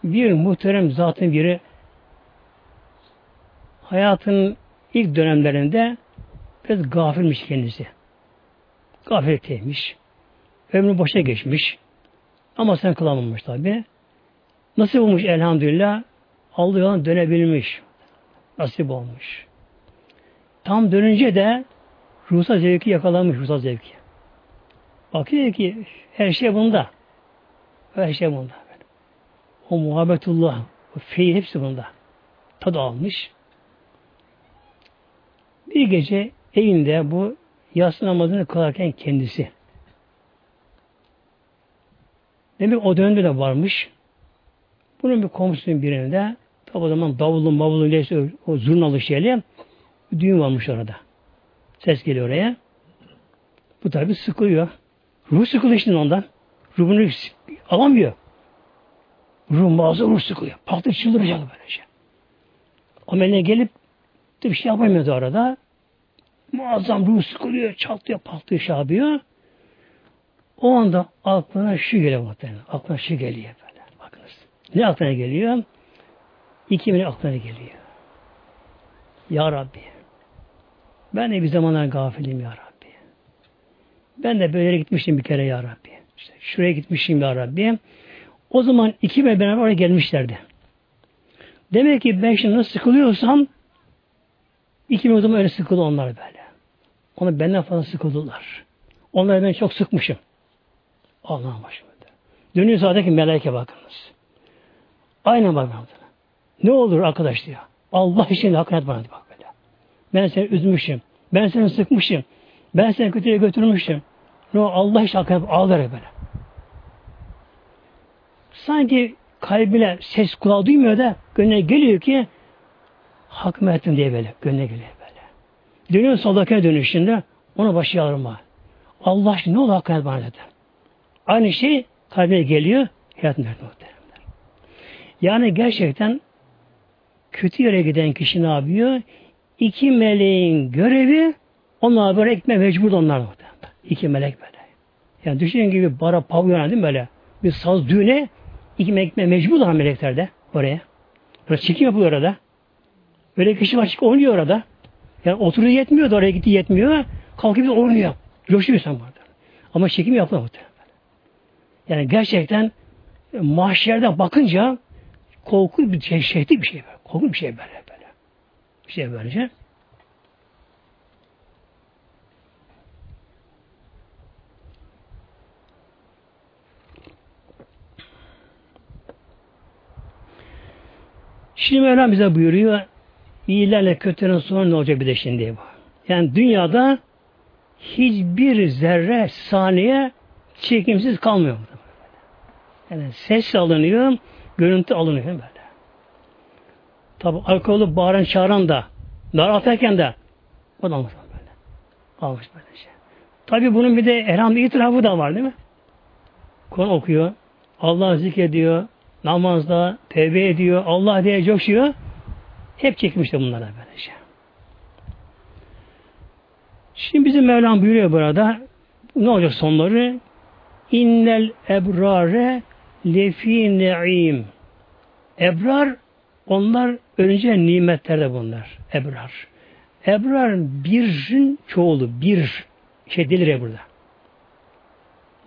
Bir muhterem zatın biri hayatının ilk dönemlerinde biraz gafilmiş kendisi. Gafletteymiş. Ömrü boşa geçmiş. Ama sen kılamamış tabi. Nasip olmuş elhamdülillah. Allah yoluna dönebilmiş. Nasip olmuş. Tam dönünce de ruhsal zevki yakalamış ruhsal zevki. Bakıyor ki her şey bunda. Her şey bunda. O muhabbetullah, o feyi hepsi bunda. Tadı almış. Bir gece evinde bu yatsı namazını kılarken kendisi. Demek o dönemde de varmış. Bunun bir komşusunun birinde tabi o zaman davulun mavulun neyse o zurnalı şeyle düğün varmış orada. Ses geliyor oraya. Bu tabi sıkılıyor. Ruh sıkılıyor şimdi ondan. Ruhunu alamıyor. Ruh mağaza ruh sıkılıyor. Patlık çıldıracak böylece. Ameline gelip bir şey yapamıyordu arada. Muazzam ruh sıkılıyor, çatlıyor, patlıyor, şey yapıyor. O anda aklına şu geliyor muhtemelen. Aklına şu geliyor. Ne aklına geliyor? İki milyon aklına geliyor. Ya Rabbi. Ben de bir zamanlar gafilim Ya Rabbi. Ben de böyle gitmiştim bir kere Ya Rabbi. İşte şuraya gitmişim Ya Rabbi. O zaman iki ve beraber oraya gelmişlerdi. Demek ki ben şimdi nasıl sıkılıyorsam iki o zaman öyle sıkıldı onlar böyle. Onu benden fazla sıkıldılar. Onları ben çok sıkmışım. Allah'ın başımda. Dönüyor sağdaki meleke bakınız. Aynen bak Ne olur arkadaş diyor. Allah için hakkını bana bak böyle. Ben seni üzmüşüm. Ben seni sıkmışım. Ben seni kötüye götürmüşüm. Ne Allah için hakkını ağlar böyle. Sanki kalbine ses kulağı duymuyor da gönlüne geliyor ki hak ettim diye böyle. Gönlüne geliyor böyle. Dönüyor soldakine dönüşünde ona başı ağrıma. Allah için ne olur hakkı bana dedi. Aynı şey kalbine geliyor. Hayat nerede muhteremler. Yani gerçekten kötü yere giden kişi ne yapıyor? İki meleğin görevi onlar böyle gitme mecbur onlar muhtemelen. İki melek böyle. Yani düşünün gibi bara pavyona değil mi böyle? Bir saz düğüne iki melek gitme mecburlar melekler de oraya. Böyle çekim yapıyor orada. Böyle kişi var oynuyor orada. Yani oturuyor yetmiyor da oraya gitti yetmiyor. Kalkıp oynuyor. Coşuyor sen burada. Ama çekim yapıyor muhtemelen. Yani gerçekten e, mahşerde bakınca korku bir şey, şehti bir şey böyle. Korku bir şey böyle böyle. Bir şey böylece. Şimdi Mevlam bize buyuruyor iyilerle kötülerin sonu ne olacak bir de şimdi bu. Yani dünyada hiçbir zerre saniye çekimsiz kalmıyor. Yani ses alınıyor, görüntü alınıyor böyle. Tabi alkolü bağıran çağıran da, dar atarken de o da almış böyle. Almış böyle şey. Tabi bunun bir de elhamdülillah itirafı da var değil mi? Kur'an okuyor, Allah zikrediyor, namazda, tevbe ediyor, Allah diye coşuyor. Hep çekmişti bunlara böyle şey. Şimdi bizim Mevlam buyuruyor burada ne olacak sonları? İnnel ebrare lefi ne'im. Ebrar onlar önce nimetlerde bunlar. Ebrar. Ebrar birin çoğulu. Bir şey delir burada.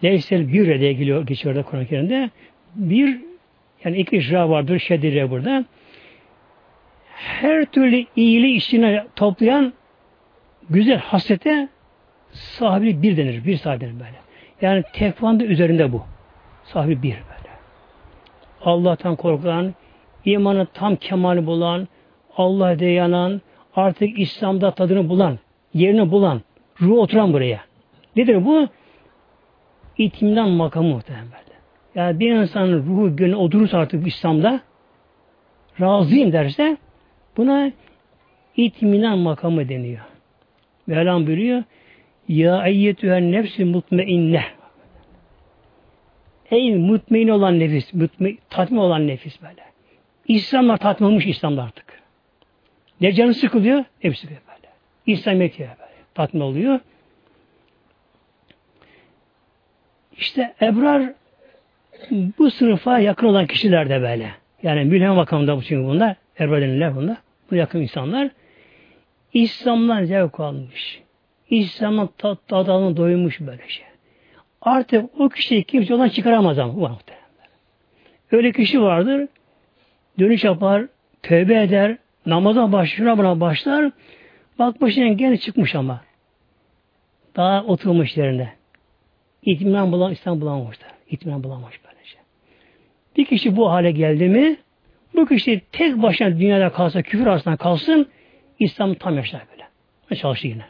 Leysel bir diye geliyor, geçiyor orada Kur'an-ı Kerim'de. Bir yani iki icra vardır şedire burada. Her türlü iyiliği içine toplayan güzel hasrete sahibi bir denir. Bir sahibi denir böyle. Yani tekvanda üzerinde bu. Sahibi bir böyle. Allah'tan korkan, imanı tam kemali bulan, Allah'a dayanan, artık İslam'da tadını bulan, yerini bulan, ruh oturan buraya. Nedir bu? İtimden makamı muhtemelen. Yani bir insanın ruhu gönlü oturursa artık İslam'da razıyım derse buna itminan makamı deniyor. Mevlam buyuruyor Ya eyyetühen nefsi mutmeinne Ey mutmain olan nefis, mutme, tatmin olan nefis böyle. İslamlar tatmin olmuş İslam'da artık. Ne canı sıkılıyor? Hepsi böyle. İslam yetiyor böyle. Tatmin oluyor. İşte Ebrar bu sınıfa yakın olan kişiler de böyle. Yani mülhem makamında bu çünkü bunlar. Ebrar denilen bunlar. Bu yakın insanlar. İslam'dan zevk almış. İslam'ın tat, tadını doymuş böyle şey. Artık o kişiyi kimse ondan çıkaramaz ama bu Öyle kişi vardır. Dönüş yapar, tövbe eder, namaza başlar, buna başlar. Bakmışlar gene çıkmış ama. Daha oturmuş yerine. İtminan bulan, İslam bulamamışlar. İtminan bulamamış böylece. Bir kişi bu hale geldi mi, bu kişi tek başına dünyada kalsa, küfür arasında kalsın, İslam tam yaşar böyle. Çalıştı yine.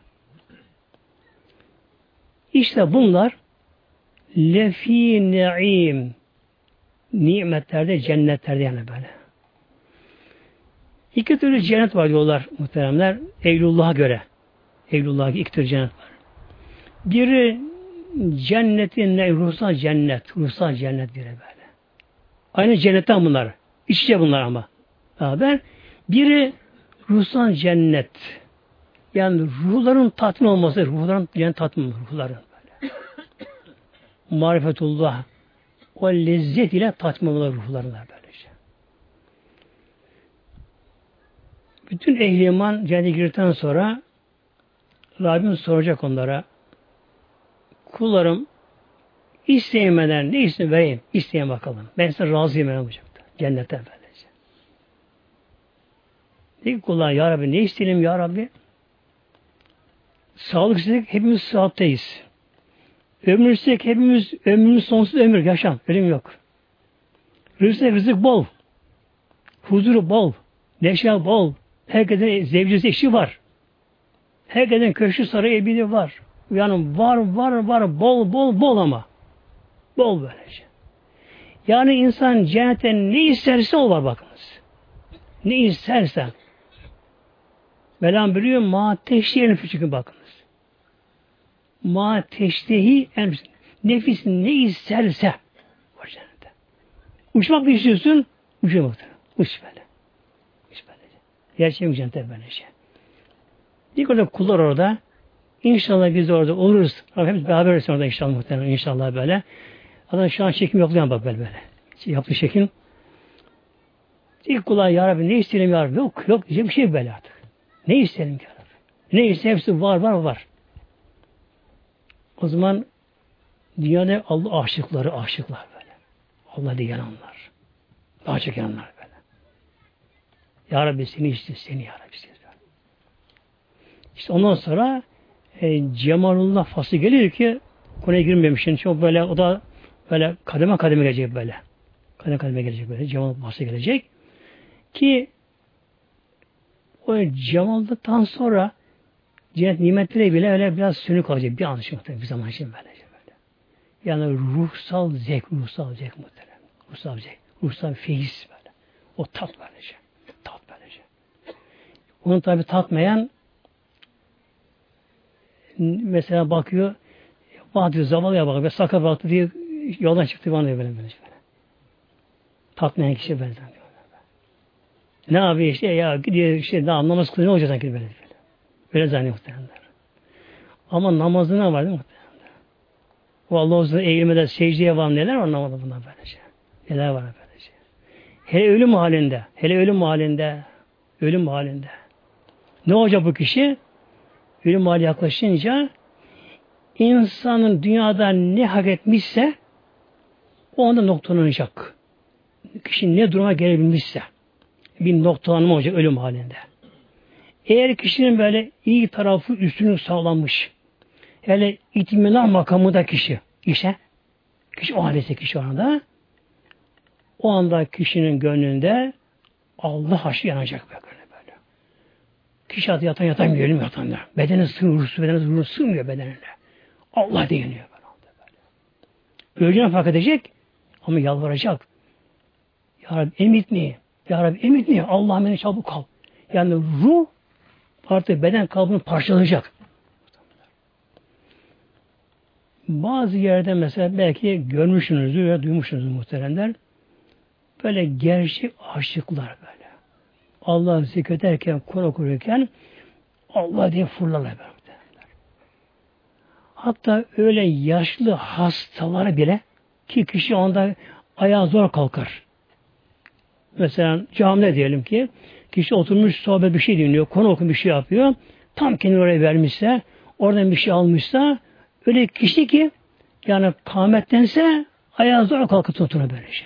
İşte bunlar lefi ne'im nimetlerde, cennetlerde yani böyle. İki türlü cennet var diyorlar muhteremler. Evlullah'a göre. Evlullah'a iki türlü cennet var. Biri cennetin ne? Ruhsal cennet. Ruhsal cennet biri böyle. Aynı cennetten bunlar. İç içe bunlar ama. Beraber. Biri ruhsal cennet. Yani ruhların tatmin olması, ruhların yani tatmin ruhların. Marifetullah. O lezzet ile tatmin olmalı ruhlarına böylece. Bütün ehli iman cennete girdikten sonra Rabbim soracak onlara kullarım isteyemeden ne isteyin vereyim. İsteyin bakalım. Ben size razıyım ben olacaktı. Cennete böylece. Dedi kullar ya Rabbi ne isteyelim ya Rabbi? Sağlık istedik hepimiz sıhhatteyiz. Ömür istedik hepimiz ömrümüz sonsuz ömür yaşam. Ölüm yok. Rızık rızık bol. Huzuru bol. Neşe bol. Herkesin zevcisi eşi var. Herkesin köşkü sarayı evini var. Yani var var var bol bol bol ama. Bol böylece. Yani insan cennette ne isterse o var bakınız. Ne isterse. Melam biliyor ma teştiğinin çünkü bakınız. Ma teştihi en nefis ne isterse var cennette. Uçmak mı istiyorsun? Uçmak. Uç böyle. Uç böyle. Gerçeğin cennette böyle şey. Bir kadar kullar orada İnşallah biz orada oluruz. Hepimiz beraber orada inşallah muhtemelen inşallah böyle. Adam şu an çekim yapıyor bak böyle böyle. Şey, yaptı çekim. İlk kulağa ya Rabbi ne isteyelim ya Rabbi? Yok yok diyecek bir şey böyle artık. Ne isteyelim ya Rabbi? Ne isteyelim hepsi var var var. O zaman dünyada Allah aşıkları aşıklar böyle. Allah diye yananlar. Daha çok yananlar böyle. Ya Rabbi seni istiyor, seni ya Rabbi istiyor. İşte ondan sonra e, Cemalullah faslı geliyor ki konuya girmemişsin. Çok böyle o da böyle kademe kademe gelecek böyle. Kademe kademe gelecek böyle. Cemalullah faslı gelecek. Ki o Cemalullah sonra cennet nimetleri bile öyle biraz sönük olacak. Bir anlaşılma bir zaman için böyle. Yani ruhsal zevk, ruhsal zevk muhtemelen. Ruhsal zevk, ruhsal feyiz böyle. O tat böylece. Tat böylece. Onu tabi tatmayan mesela bakıyor bakıyor zavallıya bakıyor ve saka baktı diye yoldan çıktı bana böyle böyle. böyle. Tatmayan kişi böyle. Ne yapıyor işte ya gidiyor işte ne anlamaz kılıyor ne olacak sanki böyle böyle. Böyle zannediyor muhtemelenler. Ama namazına var değil mi? O Allah olsun eğilmede secdeye var neler var namazda bunlar böylece. Neler var böylece. Hele ölüm halinde, hele ölüm halinde, ölüm halinde. Ne olacak bu kişi? Ölüm hali yaklaşınca insanın dünyada ne hak etmişse o anda noktalanacak. Kişi ne duruma gelebilmişse bir noktalanma olacak ölüm halinde. Eğer kişinin böyle iyi tarafı üstünü sağlanmış, hele itminan makamında kişi ise, kişi o halde kişi o anda, o anda kişinin gönlünde Allah aşkı yanacak böyle böyle. Kişi adı yatan yatan görelim yatan da. Bedeni sığır, bedeni sığır, sığmıyor bedenine. Allah deniyor böyle. böyle. Öleceğini fark edecek ama yalvaracak. Ya Rabbi emit mi? Ya Rabbi emit mi? Allah beni çabuk kal. Yani ruh artık beden kalbini parçalayacak. Bazı yerde mesela belki görmüşsünüzdür ve duymuşsunuzdur muhteremler. Böyle gerçek aşıklar böyle. Allah zikrederken, Kur'an okurken Allah diye fırlarlar böyle. Hatta öyle yaşlı hastalar bile ki kişi onda ayağa zor kalkar. Mesela camide diyelim ki kişi oturmuş sohbet bir şey dinliyor, konu okun bir şey yapıyor. Tam kendini oraya vermişse, oradan bir şey almışsa öyle kişi ki yani kamettense ayağa zor kalkıp oturuyor böylece.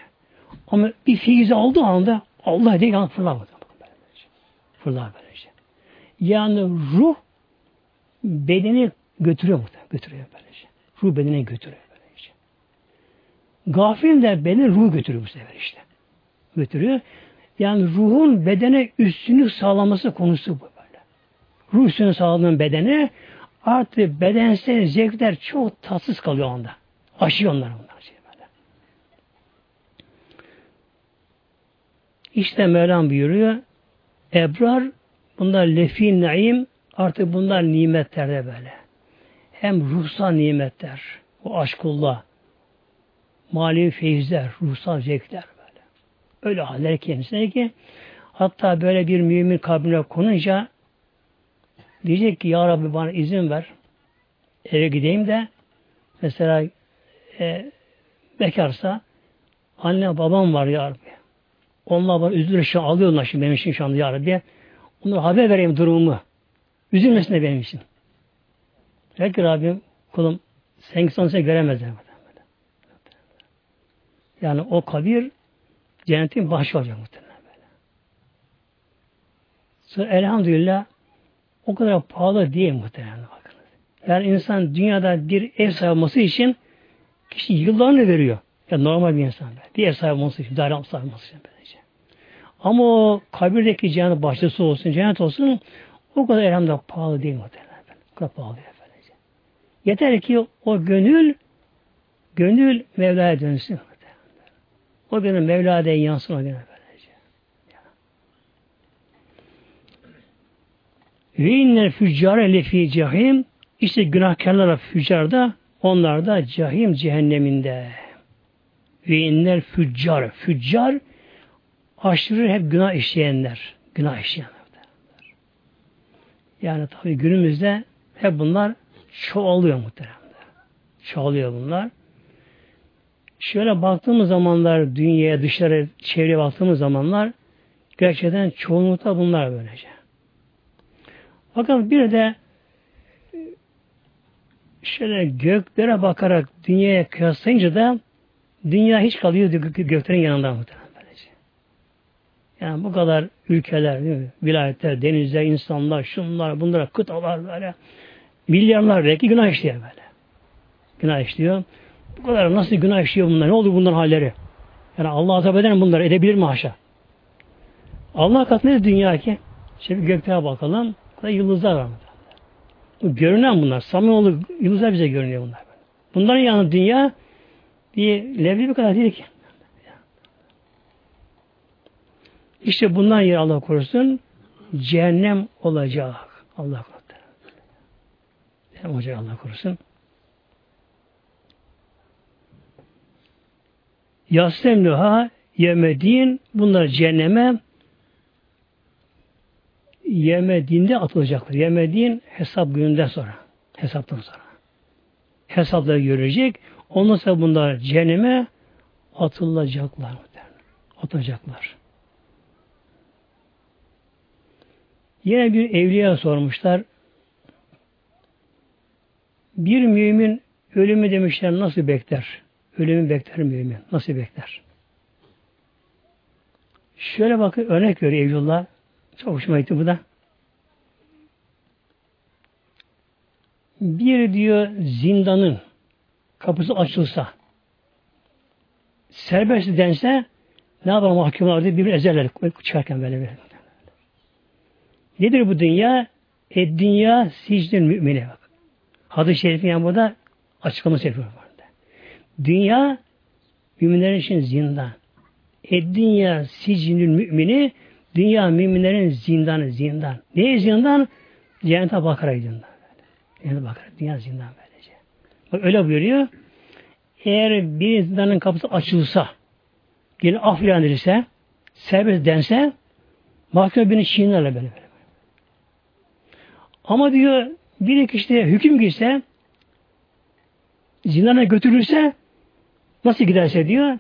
Ama bir fiizi aldığı anda Allah diye yani fırlar böylece. Fırlar böylece. Yani ruh bedeni götürüyor muhtemelen. Götürüyor böylece. Ruh bedene götürüyor böylece. Gafil de beni ruh götürüyor bu sefer işte. Götürüyor. Yani ruhun bedene üstünlük sağlaması konusu bu böyle. Ruh üstünlük sağladığın bedene artık bedensel zevkler çok tatsız kalıyor onda. Aşıyor onlar bunlar. Şey böyle. İşte Mevlam buyuruyor. Ebrar bunlar lefi naim artık bunlar nimetlerde böyle. Hem ruhsal nimetler, o aşkullah, mali feyizler, ruhsal zevkler. Öyle haller kendisine ki hatta böyle bir mümin kalbine konunca diyecek ki Ya Rabbi bana izin ver eve gideyim de mesela e, bekarsa anne babam var Ya Rabbi. Onlar bana üzülür şu alıyorlar şimdi benim için şu anda Ya Rabbi. Onlara haber vereyim durumumu. Üzülmesin de benim için. Der ki Rabbim kulum sen sonsuza göremezler. Yani o kabir cennetin başı olacak muhtemelen böyle. Sonra elhamdülillah o kadar pahalı değil muhtemelen bakınız. Yani insan dünyada bir ev sahibi için kişi yıllarını veriyor. Ya normal bir insan. Böyle. Bir ev sahibi olması için, daire sahibi olması için böylece. Ama o kabirdeki cennet bahçesi olsun, cennet olsun o kadar elhamdülillah pahalı değil muhtemelen. O kadar pahalı değil. Yeter ki o gönül gönül Mevla'ya dönsün. O gönül Mevla'ya yansın o gönül böylece. Ve innel füccare lefi cahim işte günahkarlar füccarda onlar da cahim cehenneminde. Ve innel füccar füccar aşırı hep günah işleyenler. Günah işleyenler. Yani tabi günümüzde hep bunlar çoğalıyor muhtemelen. Çoğalıyor bunlar. Şöyle baktığımız zamanlar dünyaya, dışarı, çevreye baktığımız zamanlar gerçekten çoğunlukta bunlar böylece. Fakat bir de şöyle göklere bakarak dünyaya kıyaslayınca da dünya hiç kalıyor göklerin yanında muhtemelen böylece. Yani bu kadar ülkeler, vilayetler, denizler, insanlar, şunlar, bunlara kıtalar böyle Milyarlar belki günah işliyor böyle. Günah işliyor. Bu kadar nasıl günah işliyor bunlar? Ne oldu bunların halleri? Yani Allah azap eder mi bunları? Edebilir mi haşa? Allah katında dünya ki? Şimdi göklere bakalım. Burada yıldızlar var. Bu görünen bunlar. Samimoğlu yıldızlar bize görünüyor bunlar. Bunların yanında dünya bir levli bir kadar değil ki. İşte bundan yer Allah korusun cehennem olacak. Allah korusun. Hem hoca Allah korusun. Yaslemluha yemedin bunlar cehenneme yemediğinde atılacaklar. Yemediğin hesap gününden sonra. Hesaptan sonra. Hesapları görecek. Ondan sonra bunlar cehenneme atılacaklar. Atacaklar. Yine bir evliya sormuşlar. Bir mümin ölümü demişler nasıl bekler? Ölümü bekler mümin. Nasıl bekler? Şöyle bakın örnek veriyor Evlullah. Çok hoşuma gitti bu da. Bir diyor zindanın kapısı açılsa serbest dense ne yapar mahkumlar diye birbirini ezerler çıkarken böyle bir. Nedir bu dünya? E dünya sicdin mümine bak. Hadis-i şerifin yanında açıklaması yapıyor. Dünya müminlerin için zindan. E dünya sicdin mümini dünya müminlerin zindanı zindan. Neye zindan? Cennete Bakara zindan. Cennete Bakara. Dünya zindan böylece. Bak öyle buyuruyor. Eğer bir zindanın kapısı açılsa yine af ilan serbest dense mahkeme birini çiğnerler böyle böyle. Ama diyor bir kişiye hüküm girse zindana götürülse nasıl giderse diyor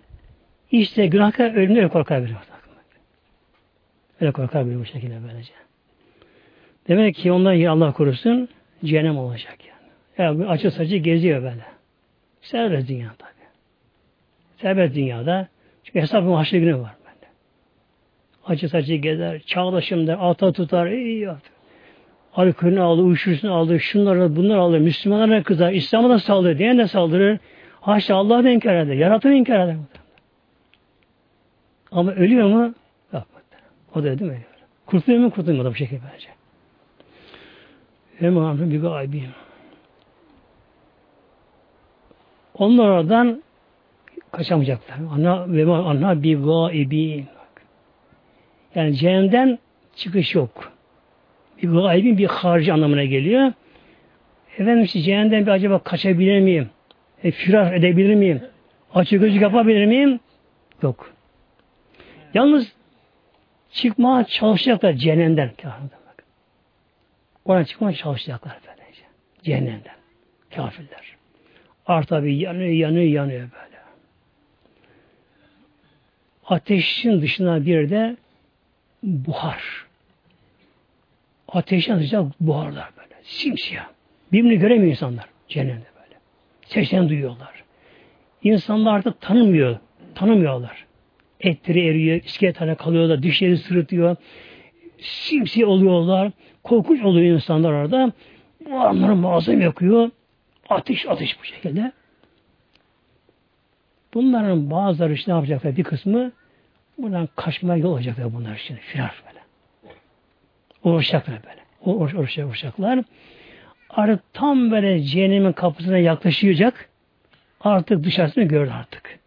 işte günahkar ölümde öyle korkar biri. Öyle korkar biri bu şekilde böylece. Demek ki ondan Allah korusun cehennem olacak yani. Ya açı saçı geziyor böyle. Serbest dünya tabi. Serbest dünyada çünkü hesap mahşer günü var bende. Açı saçı gezer, çağlaşım der, ata tutar, iyi artık alkolünü aldı, uyuşturucusunu aldı, şunları bunlar aldı, Müslümanlara kızar, İslam'a da saldırır, diyen de saldırır. Haşa Allah da inkar eder, yaratanı inkar eder. Ama ölüyor mu? Yok. O da mi? Ölüyor. Kurtuluyor mu? Kurtulmuyor da bu şekilde bence. Ve Muhammed bir gaybiyim. Onlar oradan kaçamayacaklar. Ana ve ana bir gaibi. Yani cehennemden çıkış yok bir gaybin bir harici anlamına geliyor. Efendim işte cehennemden bir acaba kaçabilir miyim? E, firar edebilir miyim? Açık gözü yapabilir miyim? Yok. Yalnız çıkmaya çalışacaklar cehennemden. Oradan çıkmaya çalışacaklar böylece. Cehennemden. Kafirler. Art tabi yanıyor, yanıyor, yanıyor böyle. Ateşin dışında bir de buhar. Ateşten sıcak buharlar böyle. Simsiyah. Birbirini göremiyor insanlar. Cehennemde. Seslerini duyuyorlar. İnsanlar artık tanımıyor. Tanımıyorlar. Etleri eriyor, iskeletlerine kalıyorlar, dişleri sırıtıyor. Simsiyah oluyorlar. Korkunç oluyor insanlar orada. Buharları muazzam yakıyor. Ateş ateş bu şekilde. Bunların bazıları işte ne yapacaklar? Bir kısmı buradan kaçmaya yol olacaklar bunlar için. Firar böyle. Uğraşacaklar böyle. Uğraş, uğraş, uğraşacaklar. Artık tam böyle cehennemin kapısına yaklaşacak. Artık dışarısını gördü artık.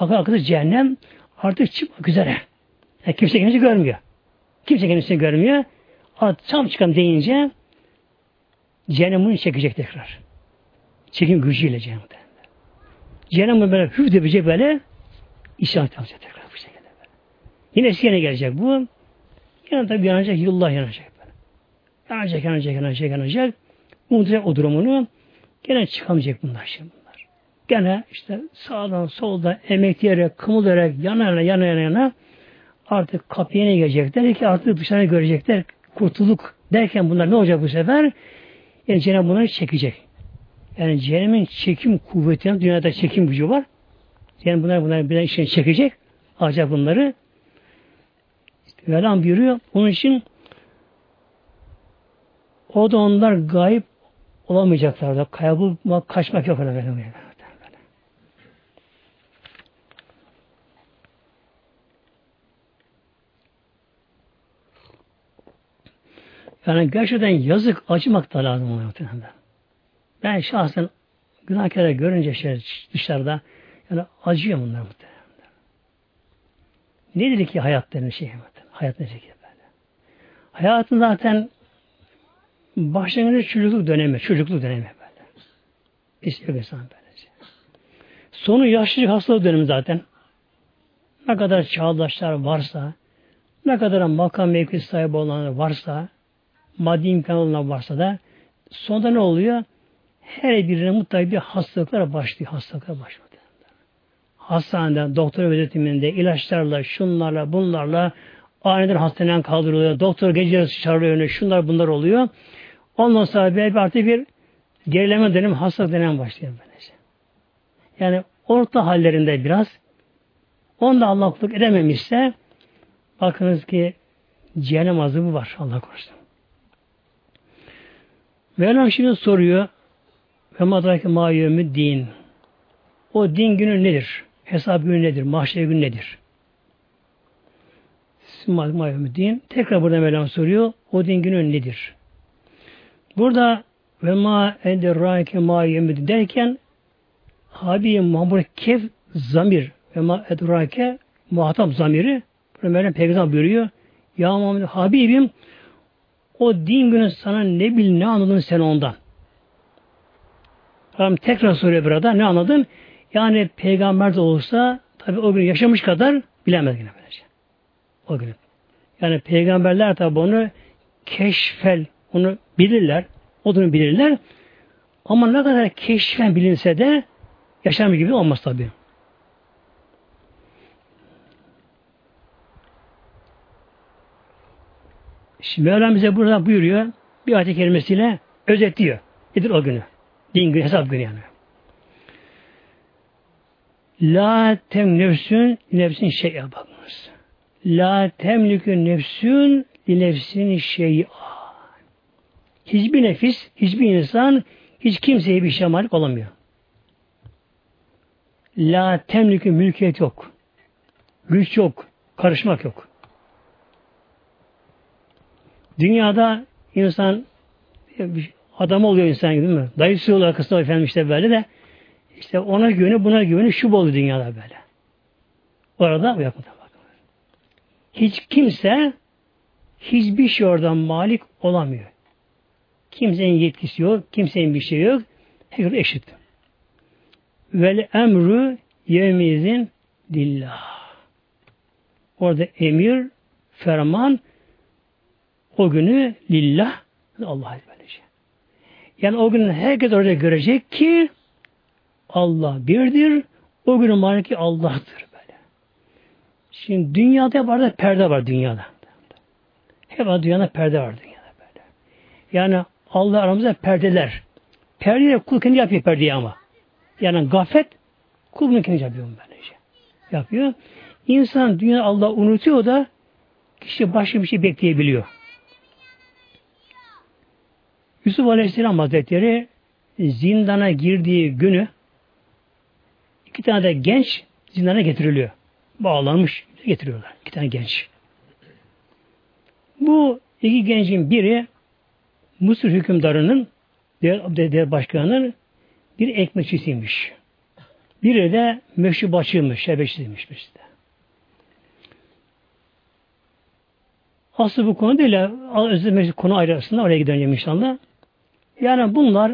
Bakın arkadaş cehennem artık çıkmak üzere. Yani kimse kendisi görmüyor. Kimse kendisini görmüyor. Artık tam çıkan deyince cehennem bunu çekecek tekrar. Çekim gücüyle cehennem. Cehennem böyle hüf yapacak böyle işaret alacak tekrar bu şekilde. Böyle. Yine eski gelecek bu. Yine tabi yanacak, yıllar yanacak. Yanacak, yanacak, yanacak, yanacak. Unutacak o durumunu. Gene çıkamayacak bunlar şimdi bunlar. Gene işte sağdan solda emekleyerek, kımıldayarak, yana yana yana yana artık kapıya ne gelecekler ki artık dışarı görecekler. Kurtulduk derken bunlar ne olacak bu sefer? Yani Cenab-ı bunları çekecek. Yani cehennemin çekim kuvvetinin dünyada çekim gücü var. Yani bunlar bunlar bir işini çekecek. Alacak bunları Mevlam buyuruyor. Onun için o da onlar gayip olamayacaklar da. Kaybolmak, kaçmak yok. Öyle böyle. Yani gerçekten yazık, acımak da lazım muhtemelen. Ben şahsen günahkarı görünce şey dışarıda yani acıyor bunlar muhtemelen. Nedir ki hayat denen şey? Hayat ne şekilde böyle. Hayatın zaten başlangıcı çocukluk dönemi, çocukluk dönemi böyle. İstiyor insan böylece. Sonu yaşlılık hastalık dönemi zaten. Ne kadar çağdaşlar varsa, ne kadar makam mevki sahibi olanlar varsa, maddi imkan olanlar varsa da sonunda ne oluyor? Her birine mutlaka bir hastalıklar başlıyor. Hastalıklar başlıyor. Hastanede, doktor gözetiminde, ilaçlarla, şunlarla, bunlarla aniden hastaneden kaldırılıyor. Doktor gece çağırıyor. Şunlar bunlar oluyor. Ondan sonra bir artık bir gerileme dönemi, hastalık dönemi başlıyor. Böylece. Yani orta hallerinde biraz onda Allah kulluk edememişse bakınız ki cehennem azabı var. Allah korusun. Mevlam şimdi soruyor ve madraki ma din. O din günü nedir? Hesap günü nedir? Mahşer günü nedir? Ma din. Tekrar burada Mevlam soruyor. O din günü nedir? Burada ve ma ederrake ma din derken Habi Mahmud Kef zamir ve ma edrake muhatap zamiri Mevlam Peygamber buyuruyor. Ya Muhammed Habibim o din günü sana ne bil ne anladın sen ondan. Rabbim tekrar soruyor burada ne anladın? Yani peygamber de olsa tabi o gün yaşamış kadar bilemez yine böylece. O gün. Yani peygamberler tabi onu keşfel, onu bilirler. O da bilirler. Ama ne kadar keşfen bilinse de yaşamış gibi olmaz tabi. Şimdi Mevlam bize burada buyuruyor. Bir ayet kelimesiyle özetliyor. Nedir o günü? Din günü, hesap günü yani. La tem nefsün nefsin şey'e bakınız. La temlükü nefsün nefsin şey'a. Hiçbir nefis, hiçbir insan hiç kimseye bir şey malik olamıyor. La temlükü mülkiyet yok. Güç yok. Karışmak yok. Dünyada insan adam oluyor insan değil mi? Dayısı oluyor kısa efendim işte böyle de işte ona güveni buna güveni şu oldu dünyada böyle. Orada yapmadı. Hiç kimse hiçbir şey oradan malik olamıyor. Kimsenin yetkisi yok, kimsenin bir şey yok. Herkes eşit. Vel emru yevmizin dillah. Orada emir, ferman o günü lillah Allah'a böylece. Yani o günü herkes orada görecek ki Allah birdir. O günün maliki Allah'tır böyle. Şimdi dünyada hep arada perde var dünyada. Hep dünyada perde var dünyada böyle. Yani Allah aramızda perdeler. Perdeyle kul kendi yapıyor perdeyi ama. Yani gafet kul bunu kendi yapıyor böylece. Yapıyor. İnsan dünya Allah unutuyor da kişi başka bir şey bekleyebiliyor. Yusuf Aleyhisselam Hazretleri zindana girdiği günü iki tane de genç zindana getiriliyor. Bağlanmış getiriyorlar. İki tane genç. Bu iki gencin biri Mısır hükümdarının devlet başkanının bir ekmekçisiymiş. Biri de meşrubatçıymış, şerbetçisiymiş işte. Aslı bu konu değil, özel konu ayrı aslında, oraya gideceğim inşallah. Yani bunlar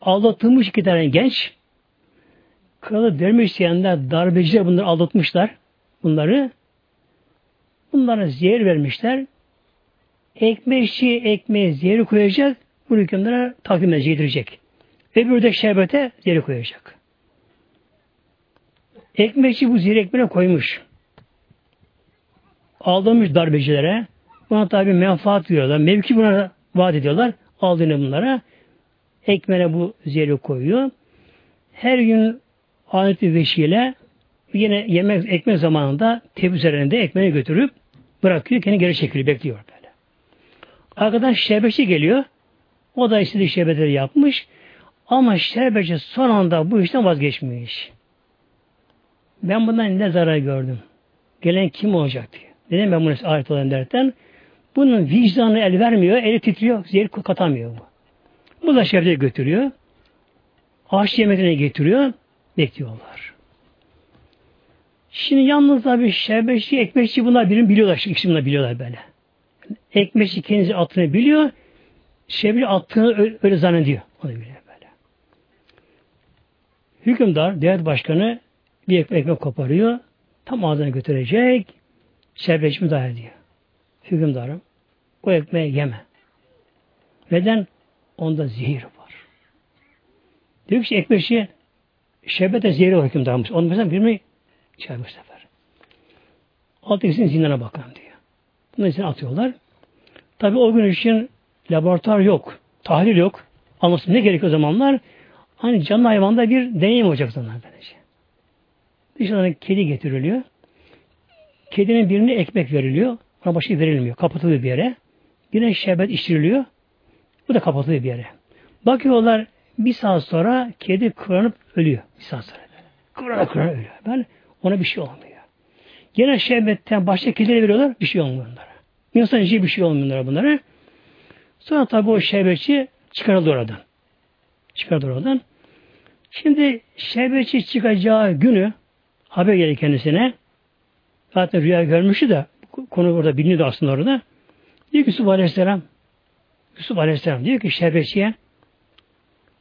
aldatılmış iki tane genç. Kralı vermek isteyenler, darbeciler bunları aldatmışlar. Bunları. Bunlara zehir vermişler. Ekmeği ekmeğe zehri koyacak. Bu hükümlere takdim edecek, yedirecek. Öbürü de şerbete zehri koyacak. Ekmekçi bu zehri ekmeğe koymuş. Aldamış darbecilere. Buna tabi menfaat diyorlar. Mevki buna vaat ediyorlar. Aldığını bunlara ekmeğe bu zehri koyuyor. Her gün adet bir veşiyle yine yemek ekmek zamanında tep üzerinde ekmeği götürüp bırakıyor. Kendi geri çekiliyor. Bekliyor böyle. Arkadan şerbetçi geliyor. O da istediği şerbetleri yapmış. Ama şerbetçi son anda bu işten vazgeçmiş. Ben bundan ne zarar gördüm? Gelen kim olacak diye. Neden ben bunu ayet olan derken bunun vicdanı el vermiyor, eli titriyor, zehir katamıyor bu. Bu da şerbete götürüyor. Ağaç yemeklerine getiriyor. Bekliyorlar. Şimdi yalnız tabi şerbetçi, ekmekçi bunlar birini biliyorlar. İkisi biliyorlar böyle. Ekmekçi kendisi attığını biliyor. Şerbetçi attığını öyle, öyle zannediyor. Onu biliyor böyle. Hükümdar, devlet başkanı bir ekmek, ekmek koparıyor. Tam ağzına götürecek. Şerbetçi müdahale ediyor. Hükümdarım o ekmeği yeme. Neden? Onda zehir var. Diyor ki ekmeşi şerbete zehri var hükümdarmış. Onu mesela bir mi içer bu sefer. Alt ikisinin zindana bakan diyor. Bunu için atıyorlar. Tabi o gün için laboratuvar yok. Tahlil yok. Anlasın ne gerekiyor o zamanlar? Hani canlı hayvanda bir deneyim olacak zaman böylece. Dışarıdan kedi getiriliyor. Kedinin birine ekmek veriliyor. Ona başka verilmiyor. Kapatılıyor bir yere. Birine şerbet içiriliyor. Bu da kapatılıyor bir yere. Bakıyorlar bir saat sonra kedi kıranıp ölüyor. Bir saat sonra. Kıranıp kıranıp ölüyor. Ben ona bir şey olmuyor. Gene şerbetten başka kedilere veriyorlar. Bir şey olmuyor onlara. İnsan içi bir şey olmuyor bunlara. Sonra tabi o şerbetçi çıkarıldı oradan. Çıkarıldı oradan. Şimdi şerbetçi çıkacağı günü haber gelir kendisine. Zaten rüya görmüştü de konu orada biliniyordu aslında orada. Diyor ki Yusuf Aleyhisselam Yusuf Aleyhisselam diyor ki şerbetçiye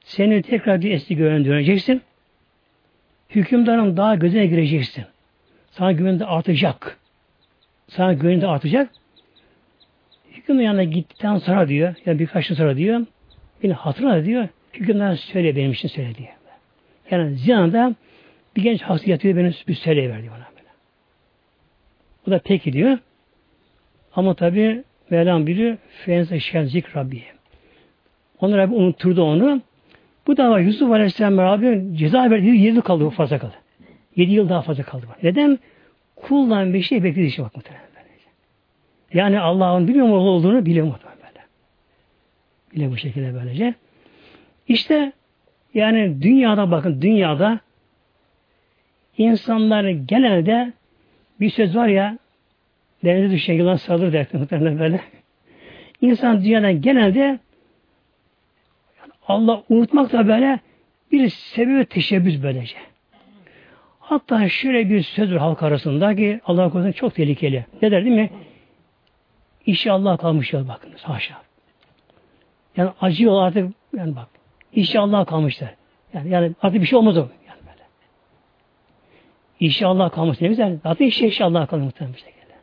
seni tekrar bir eski güvene döneceksin. Hükümdarın daha gözüne gireceksin. Sana güven de artacak. Sana güven de artacak. Hükümdar yanına gittikten sonra diyor, ya birkaç gün sonra diyor, beni hatırla diyor, hükümdar söyle benim için söyle diyor. Yani zinada bir genç hasta yatıyor, beni bir söyleyiverdi bana böyle. Bu da peki diyor. Ama tabi Mevlam biliyor, fenze şenzik Rabbi. Onlar Rabbi unutturdu onu. Bu da var Yusuf Aleyhisselam Rabbi ceza verdi, yedi yıl kaldı, fazla kaldı. Yedi yıl daha fazla kaldı. Neden? Kuldan bir şey beklediği için bak muhtemelen. Yani Allah'ın biliyor mu olduğunu biliyor mu böyle. Bile bu şekilde böylece. İşte yani dünyada bakın dünyada insanlar genelde bir söz var ya denize düşen yılan sarılır der muhtemelen böyle. İnsan dünyada genelde Allah unutmak da böyle bir sebebi teşebbüs böylece. Hatta şöyle bir söz var halk arasında ki Allah korusun çok tehlikeli. Ne der değil mi? İşi Allah kalmış ya bakınız haşa. Yani acıyor artık yani bak. İşi Allah kalmışlar. Yani, yani artık bir şey olmaz o. Yani böyle. İşi Allah kalmış ne güzel. Zaten işi, işi Allah kalmış şekilde.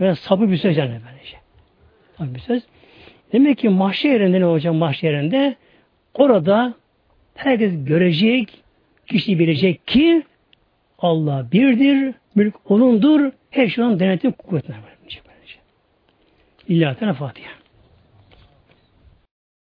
Böyle sabır bir söz yani böyle şey. Sabır bir söz. Demek ki mahşer yerinde ne olacak mahşer yerinde? Orada herkes görecek, kişi bilecek ki Allah birdir, mülk O'nundur, her şeyin denetim kuvvetine var. İlla Fatiha.